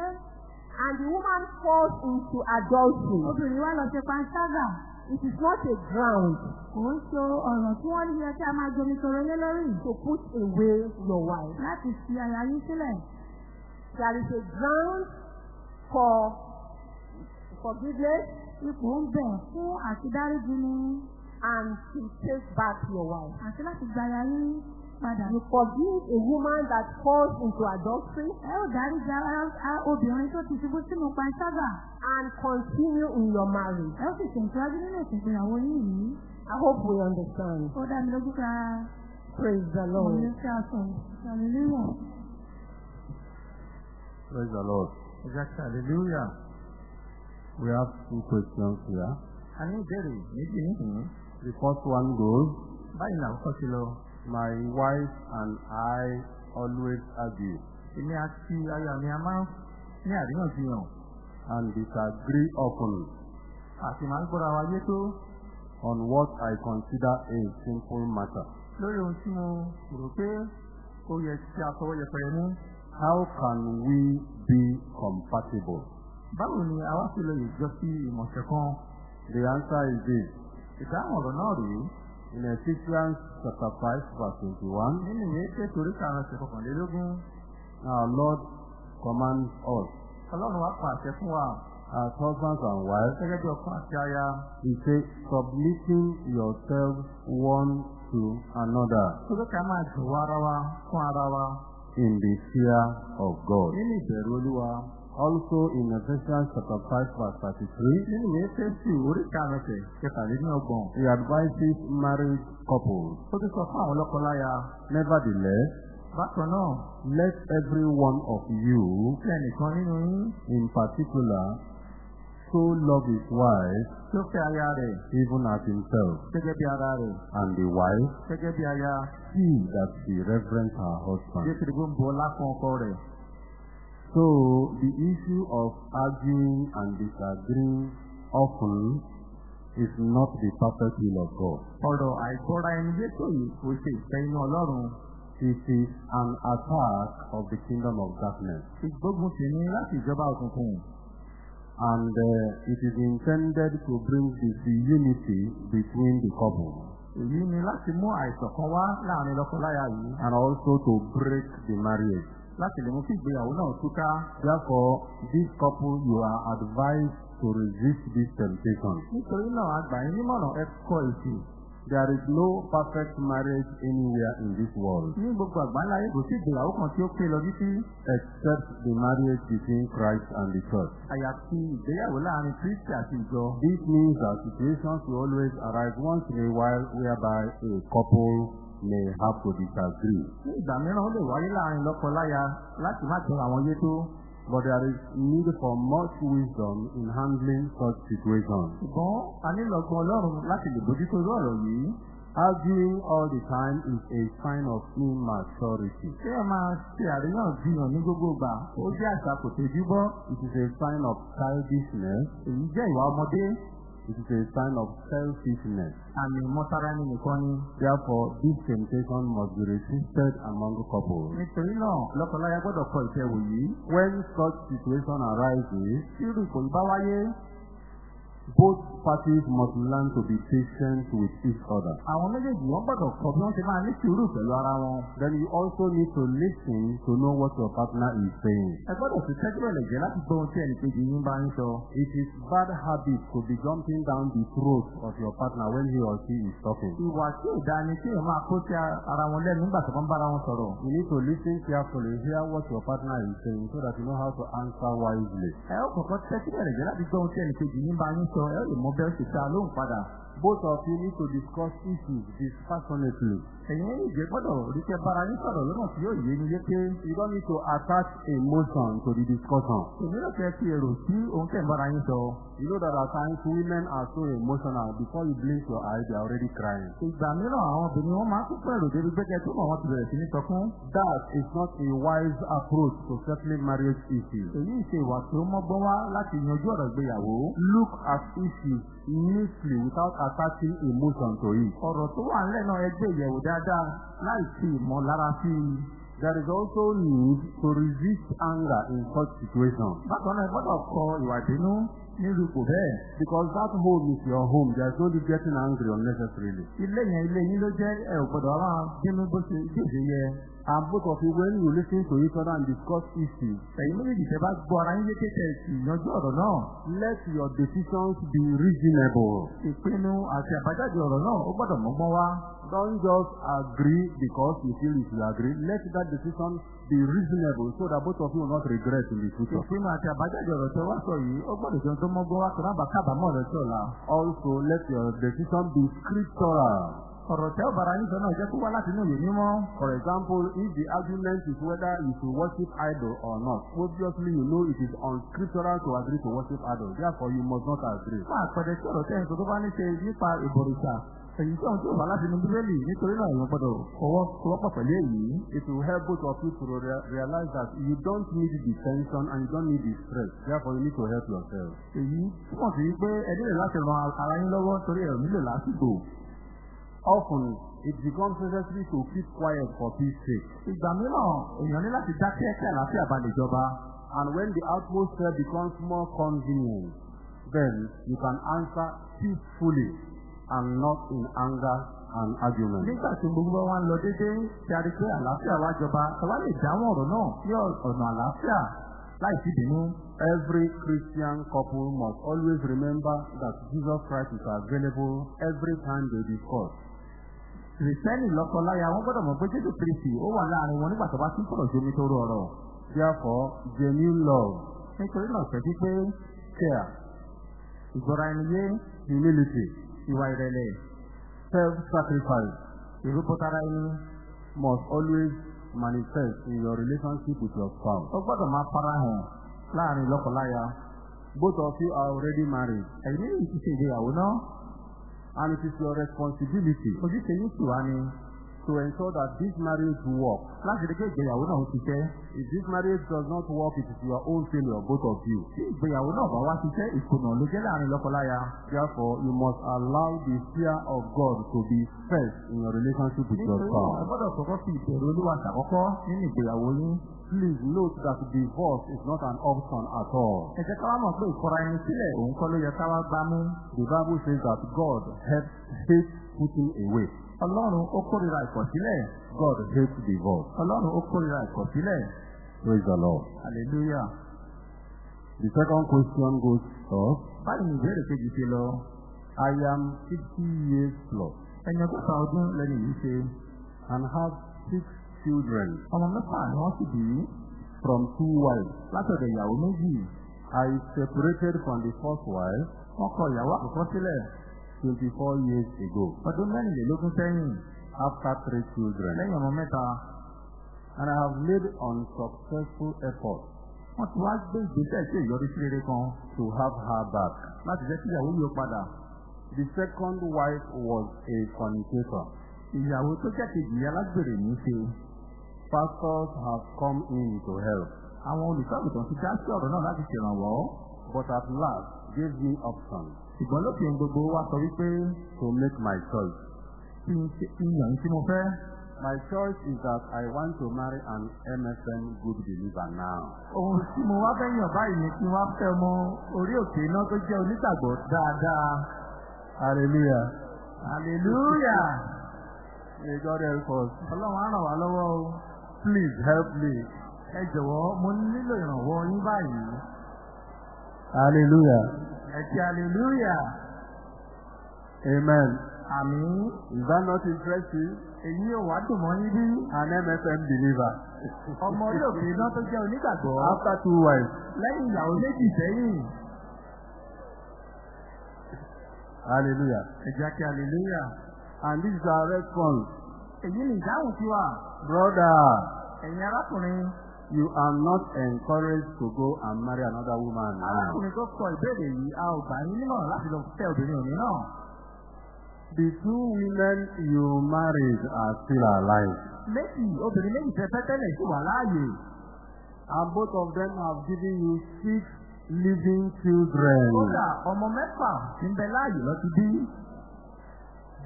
and the woman falls into adultery, Obìnrin wa lọ ṣe panṣágà. It is not a ground Kò ń ṣe ọ̀rọ̀ tí wọ́n yẹ kí a máa jomi sọ̀rọ̀ lé lórí. to put away your wife. Láti fi aya yín sílẹ̀. There is a ground for forgiveness Ipò ń bẹ̀ fún àtidáríjì ni. and to take back your wife. Àti láti gba aya yín padà. You forgive a woman that falls into adultery Ẹ ó a- obìnrin tó ti ṣubú sínú panṣágà. and continue in your marriage. Ẹ ó sì tẹ̀síwájú nínú ètò ìgbéyàwó yín yìí. I hope we understand. Ó dá mi lójú ká Praise the Lord. ní sí aṣọ ìṣàlélẹ́wọ̀n. Praise the Lord. Exactly. Hallelujah. We have two questions here. A ní ìbéèrè méjì nísìnyí. The first one goes, Báyìí là ń kọ́ sí lọ. My wife and I always argue Èmi àti aya mi a máa ní àríyànjiyàn and disagree often àti máa ń gbọ́ra wa yé tó on what I consider a simple matter. lórí ohun tí mo rò pé ó yẹ kí a fọwọ́ yẹpẹrẹ mú. How can we be compatible? Báwo ni àwa sì lè jọ sí ìmọ̀ṣẹ̀ kan? The answer is this. Ìdáhùn ọ̀rọ̀ náà rèé. In Ephesians chapter 5 verse 21, Nínú ìwé Pétérù orí karùn-ún ẹsẹ̀ kọkànlélógún, our Lord commands us Ọlọ́run wá pa àṣẹ fún wa as husbands and wives, gẹ́gẹ́ bí ọkọ àti aya. he says, submitting yourselves one to another Tó bẹ́ ká máa jọ̀wọ́ ara wa fún ara wa in the fear of God. nínú ìbẹ̀rù Olúwa. Also in Ephesians chapter 5 verse 33, Nínú ìwé Pétérù orí karùn-ún ẹsẹ̀ kẹtàlélọ́gbọ̀n, he advises married couples, ó tún sọ fún àwọn lọ́kọláya. nevertheless, Bákan náà, let every one of you tí ẹnìkan nínú yín? in particular so love his wife tí ó fẹ́ aya rẹ̀. even as himself, gẹ́gẹ́ bí ara rẹ̀. And the wife gẹ́gẹ́ bí aya. see that she reverence her husband. ti ọkọ rẹ̀. So the issue of arguing and disagreeing often is not the perfect will of God. Ọ̀rọ̀ àìgbọ́ra ẹni yétò yìí kò ṣe ìfẹ́ inú Ọlọ́run. It is an attack of the kingdom of darkness. Ìgbógun sì ní láti ìjọba òkùnkùn. And uh, it is intended to bring disunity between the couple Èyí ni láti mú àìṣọ̀kan wá láàárín lọ́kọláya yìí and also to break the marriage. Láti lè mú kí ìgbéyàwó náà túká. Therefore, this couple, you are advised to resist this temptation. Nítorí náà àgbà yín nímọ̀ràn ẹ kọ èsì There is no perfect marriage anywhere in this world Ní gbogbo àgbáńlá ayé kò sí ìgbéyàwó kan tí ó pé lọ títí. except the marriage between Christ and the church. Àyàfi ìgbéyàwó láàárín Kristi àti ìjọ. This means that situations will always arise once in a while whereby a couple may have to disagree. Ní ìgbà mìíràn ó lè wáyé láàárín lọ́kọ-láya láti má jọ àwọn yé tó. But there is need for much wisdom in handling such situations. Ṣùgbọ́n a nílò ọgbọ́n Ọlọ́run láti lè bójútó irú ọ̀rọ̀ yìí. Arguing all the time is a sign of immaturity. Ṣé ẹ máa ṣe àríyànjiyàn ní gbogbo ìgbà? Ó jẹ́ àṣà kò tójú bọ́. It is a sign of childishness. Èyí jẹ́ ìwà ọmọdé. It is a sign of selfishness. Àmì ìmọ̀tara ẹni nìkan ni. Therefore, this temptation must be resisted among couples. Nítorí náà, lọ́kọláya gbọ́dọ̀ kọ ìfẹ́ wò yìí. When such situation arises, irú ìkò yìí bá wáyé, both parties must learn to be patient with each other. àwọn méjèèjì wọ́n gbọ́dọ̀ kọ bí wọ́n ti máa ní sùúrù pẹ̀lú ara wọn. Then you also need to listen to know what your partner is saying. Ẹ gbọ́dọ̀ fi tẹ́jú ẹ̀lẹ̀ jẹ́ láti gbọ́ ohun tí ẹnì kejì yín bá ń sọ. It is bad habit to be jumping down the throat of your partner when he or she is talking. Ìwà tí ò dáa ni kí èèyàn máa kó sí ara wọn lẹ́nu nígbà tó bá ń bára wọn sọ̀rọ̀. You need to listen carefully, hear what your partner is saying so that you know how to answer wisely. Ẹ ó kọ̀kọ́ tẹ́jú ẹ̀lẹ̀ jẹ́ láti gbọ́ ohun tí ẹnì kejì yín bá ń sọ. Ẹ ó lè mọ bẹ́ẹ̀ sì ta lóhùn padà. Both of you need to discuss issues dispassionately. Ẹ̀yin méjèèjì gbọ́dọ̀ rí pé bára yín sọ̀rọ̀ lọ́nà tí yóò yé ni yéké. You don't need to attach emotion to the discussion. Òmíràn fẹ́ fi èrò sí tẹ̀ ń bára yín sọ. You know that at times women are so emotional before you blink your eyes they are already crying. Ìgbà mìíràn àwọn obìnrin wọn máa ń fún èrò débi pé kẹ́ tó mọ̀ wọ́n ti bẹ̀rẹ̀ sí ní sọkún. That is not a wise approach to settling marriage issues. Èyí ṣe ìwà tí ó mọ́gbọ́n wá láti yanjú ọ̀rọ̀ ìgbéyàwó. Look at issues neatly without attaching emotion to it. Ọ̀rọ̀ tó wà nílẹ̀ náà ẹgbẹ́ ìyẹ̀wò dáadáa láì fi ìmọ̀lára sí i. There is also need to resist anger in such situations. Bákan náà gbọ́dọ̀ kọ ìwà ìbínú nílùú ipò bẹ́ẹ̀. Because that home is your home. There is no need getting angry unnecessarily. Ilé yẹn ilé yín ló jẹ́ ẹ ò gbọ́dọ̀ máa bínú bó ṣe yẹ. And both of you, when you listen to each other and discuss issues, Ẹ̀yin méjèèjì tẹ́ bá gbọ́ ara yín yé kékeré ìyanjú ọ̀rọ̀ náà. let your decisions be reasonable. Ìpinnu àti àbájáde ọ̀rọ̀ náà ó gbọ́dọ̀ mọ́gbọ́n wá. Don't just agree because you feel you should agree. Let that decision be reasonable so that both of you will not regret in the future. Ìpinnu àti àbájáde ọ̀rọ̀ tẹ́ wá sọ yìí ó gbọ́dọ̀ jẹun tó mọ́gbọ́n wá kí wọ́n bá kábàámọ̀ rẹ̀ sí ọ̀la. Also, let your decision be scriptural. Ọ̀rọ̀ tẹ́ ọ̀bàrà yín sọ náà jẹ́ kó wá láti inú ìwé mímọ́. For example, if the argument is whether you should worship idol or not, obviously you know it is unscriptural to agree to worship idol. Therefore, you must not agree. Fún àpẹẹrẹ tí ọ̀rọ̀ tẹ́yìn tó tó bá ní ṣe nípa ìbọ̀rìṣà, èyí tí òun tí ò bá láti inú bíbélì nítorí náà èèyàn gbọ́dọ̀ fọwọ́ sowọ́pọ̀ pẹ̀lú èyí. It will help both of you to rea- realize that you don't need the tension and you don't need the stress. Therefore, you need to help yourself. Èyí túmọ̀ sí pé ẹ nílò láti ran ara yín lọ́wọ́ torí ẹ̀rọ nílò lásìkò. Often, it becomes necessary to keep quiet for peace sake. Ìgbà mìíràn èèyàn ní láti dákẹ́ kí àlàáfíà bá lè jọba. And when the atmosphere becomes more convenient, then you can answer peacefully and not in anger and argument. Nígbà tí gbogbo wa ń lọ déédéé, tí a rí pé àlàáfíà wá jọba, ẹ wá lè dáhùn ọ̀rọ̀ náà ní ọ̀nà àlàáfíà láìsí ìbínú. Every Christian couple must always remember that Jesus Christ is available every time they discuss. Kìrìsìtẹ́nì lọ́kọ-láya wọ́n gbọ́dọ̀ mọ̀ pé Jésù Kristi ó wà láàárín wọn nígbà tó bá tún sọ̀rọ̀ jómi tó rú ọ̀rọ̀. Therefore, genuine love, Nítorí náà ṣẹ́bí pé care, ìgbọ́ra ẹni yé humility, ìwà ìrẹ̀lẹ̀ self-sacrifice ìrúbọ̀tara ẹni must always manifest in your relationship with your spouse. ó gbọ́dọ̀ máa fara hàn láàárín lọ́kọ-láya. Both of you are already married, Ẹ̀yin ṣe ìgbéyàwó náà. And it is your responsibility. Ojúṣe yín sì wá ni to ensure that this marriage works. láti rí pé ìgbéyàwó náà ṣiṣẹ́. If this marriage does not work, it is your own failure, both of you. Tí ìgbéyàwó náà bá wá ṣiṣẹ́ ìkùnà ló jẹ́ láàárín lọ́kọ-láya. Therefore, you must allow the fear of God to be first in your relationship with your Nítorí spouse. gbọ́dọ̀ kọ́kọ́ fi ìbẹ̀rù olúwa ṣàkọ́kọ́ nínú ìgbéyàwó yín. Please note that divorce is not an option at all. Ẹ jẹ́ ká wá mọ̀ pé ìkọra ẹni sílẹ̀ òun kọ́ ló yẹ ká wá gbámú. The Bible says that God hates, hates putting away. Ọlọ́run ó kórìíra ìkọ̀sílẹ̀. God hates divorce. Ọlọ́run ó kórìíra ìkọ̀sílẹ̀. Praise the Lord. Hallelujah. The second question goes thus. Báyìí ni ìbéèrè kejì ṣe lọ. I am 60 years plus. ẹni ọgọ́ta ọdún lẹ́nu yìí ṣe and have six children ọmọ mẹ́fà ni wọ́n sì bí from two wives. látọ̀dọ̀ ìyàwó méjì I separated from the first wife wọ́n kọ ìyàwó àkọ́kọ́ sílẹ̀ 24 years ago. Ọdún mẹ́rìnlélógún sẹ́yìn. After three children. lẹ́yìn ọmọ mẹ́ta. And I have made unsuccessful efforts. Wọ́n ti wá gbé ìgbésẹ̀ sí ìyọrísí rere kan. To have her back. láti jẹ́ kí ìyàwó yóò padà. The second wife was a fornicator. ìyàwó tó jẹ́ kejì alágbèrè ní ṣe. Pastors have come in to help, àwọn olùṣọ́àgùtàn ti dá sí ọ̀rọ̀ náà láti ṣèrànwọ́ but at last gave me options ṣùgbọ́n lókè gbogbo wa sọ wípé to make my choice. kí n ṣe kí n yàn tí mo fẹ́ My choice is that I want to marry an MSN good believer now. ohun tí mo wá fẹ́ yàn báyìí ni kí n wá fẹ́ ọmọ orí òkè iná tó jẹ́ onígbàgbọ́ dáadáa Hallelujah. hallelujah May God help us. ọlọ́run á ràn wá lọ́wọ́ o Please help me. ẹ jọ̀wọ́ mo nílò ìrànwọ́ yín báyìí Hallelujah. ẹ ti hallelujah Amen. àmín Is that not interesting? èyí ò wá dùn mọ́ yín bí An MSN believer. ọmọ orí òkè iná tó jẹ́ onígbàgbọ́ After two wives. lẹ́yìn ìyàwó méjì sẹ́yìn Hallelujah. ẹ jẹ́ kí hallelujah And this is our response. èyí ni ìdáhùn tí wà Brother, ẹ̀yin arákùnrin you are not encouraged to go and marry another woman now. arákùnrin tó kọ ìbéèrè yìí a ò gbà yín nímọ̀ràn láti lọ fẹ́ obìnrin The two women you married are still alive. méjì obìnrin méjì tẹ fẹ́ tẹ́lẹ̀ sí wà láàyè And both of them have given you six living children. kódà ọmọ mẹ́fà ti ń bẹ láàyè lọ ti bí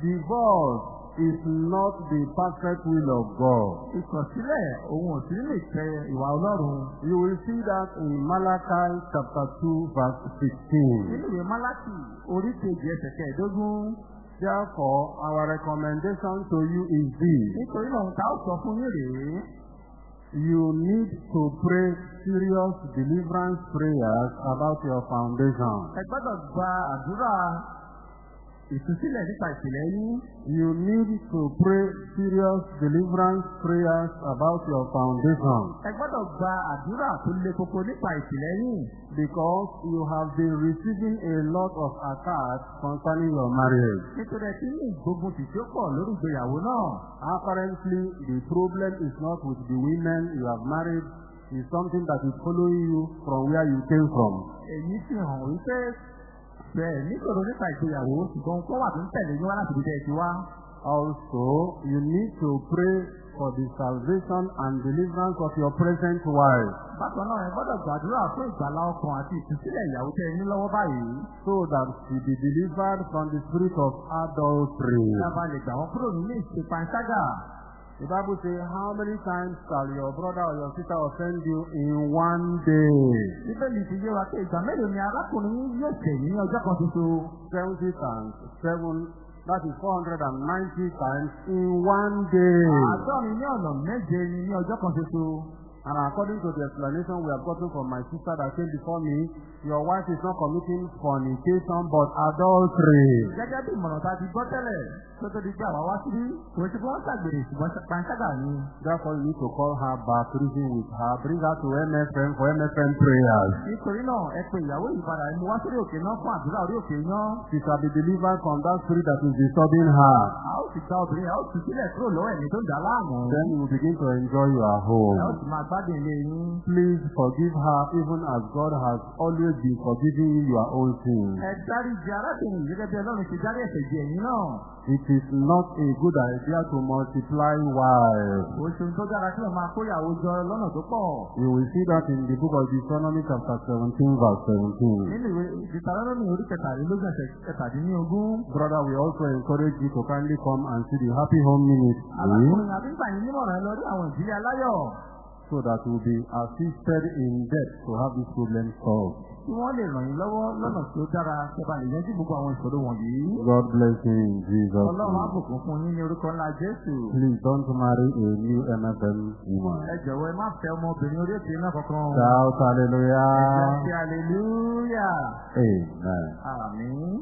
Divorce is not the perfect will of God. ìkọ̀sílẹ̀ òun ò sí lè tẹ ìwà ọlọ́run You will see that in Malachi chapter 2 verse 16. nínú ìwé málákì orí kejì ẹsẹ̀ kẹẹ̀ẹ́dógún Therefore, our recommendation to you is this. nítorí náà ta ó sọ fún yín rèé You need to pray serious deliverance prayers about your foundation. ẹ gbọ́dọ̀ gba àdúrà ìtúsílẹ̀ nípa ìpìlẹ̀ yín. You need to pray serious deliverance prayers about your foundation. Ẹ gbọ́dọ̀ gba àdúrà tó le koko nípa ìpìlẹ̀ yín. Because you have been receiving a lot of attacks concerning your marriage. nítorí ẹ ti ní ìgbógun tì tí ó pọ̀ lórí ìgbéyàwó náà? Apparently, the problem is not with the women you have married, it's something that is following you from where you came from. èyí fi hàn wípé bẹ́ẹ̀ nítorí nípa ìgbéyàwó ṣùgbọ́n kó wà tó ń tẹ̀lé yín wá láti ibi tẹ́ ẹ ti wá. Also, you need to pray for the salvation and deliverance of your present wife bákan náà ẹ gbọ́dọ̀ gbàdúrà fún ìgbàlá ọkàn àti ìtúsílẹ̀ ìyàwó tẹ́ ní lọ́wọ́ báyìí. so that she be delivered from the spirit of adultery. a bá lè gbà wọ́n kúrò nínú ìṣe panṣágà. The Bible says, How many times shall your brother or your sister offend you in one day? bíbélì ti yé wa pé ìgbà mélòó ni arákùnrin yóò tẹ̀ ní ọjọ́ kan ṣoṣo. 70 times 7, that is 490 times in one day. àádọ́rin ní ọ̀nà méje ni ní ọjọ́ kan ṣoṣo. And according to the explanation we have gotten from my sister that came before me, your wife is not committing fornication but adultery. gẹ́gẹ́ bí ìmọ̀ràn tá a ti gbọ́ tẹ́lẹ̀ tó tó di pé àwa wá síbí kò sí fún ṣàgbèrè ṣùgbọ́n panṣágà ni. Therefore, you need to call her back, reason with her, bring her to MFM for MFM prayers. nítorí náà ẹ pe ìyàwó padà ẹ mú wá sórí òkè náà fún àdúrà orí òkè náà. She shall be delivered from that spirit that is disturbing her. a ó sì gba obìnrin a ó sì sílẹ̀ kúrò lọ́wọ́ ẹ̀mí tó ń dà láàmú. Then you will begin to enjoy your ẹ ó home. sì máa gbádùn ilé yín. Please forgive her even as God has always been forgiving you your own sins. ẹ dáríji arábìnrin yìí gẹ́gẹ́ bí ọlọ́run ṣe dárí ẹ̀ṣẹ̀ jì ẹ̀yin náà. It is not a good idea to multiply wives. oṣù tó dára kí wọ́n máa kóyàwó jọ lọ́nà tó pọ̀. You will see that in the book of Deuteronomy chapter 17 verse 17. nínú ìwé ìtàlọ́nà orí kẹtàlélógún ẹsẹ̀ kẹtàdínlógún. Brother, we also encourage you to kindly come and see the Happy Home Ministry alákùnrin àbí ń gbà yín nímọ̀ràn ẹ lọ rí àwọn ìdílé aláyọ̀. so that will be assisted in depth to have this problem solved. Kí wọ́n lè ràn yín lọ́wọ́ lọ́nà tí ó dára kẹba lè yanjú gbogbo àwọn ìṣòro wọ̀nyí. God bless you in Jesus' ọlọ́run á bùkún fún yín ní orúkọ ńlá jésù. Please don't marry a new MFM woman. ẹ jọ̀wọ́ ẹ má fẹ́ ọmọbìnrin orí ètò iná kankan. Shout ẹ hallelujah. jẹ́ kí hallelujah. Amen. àmín.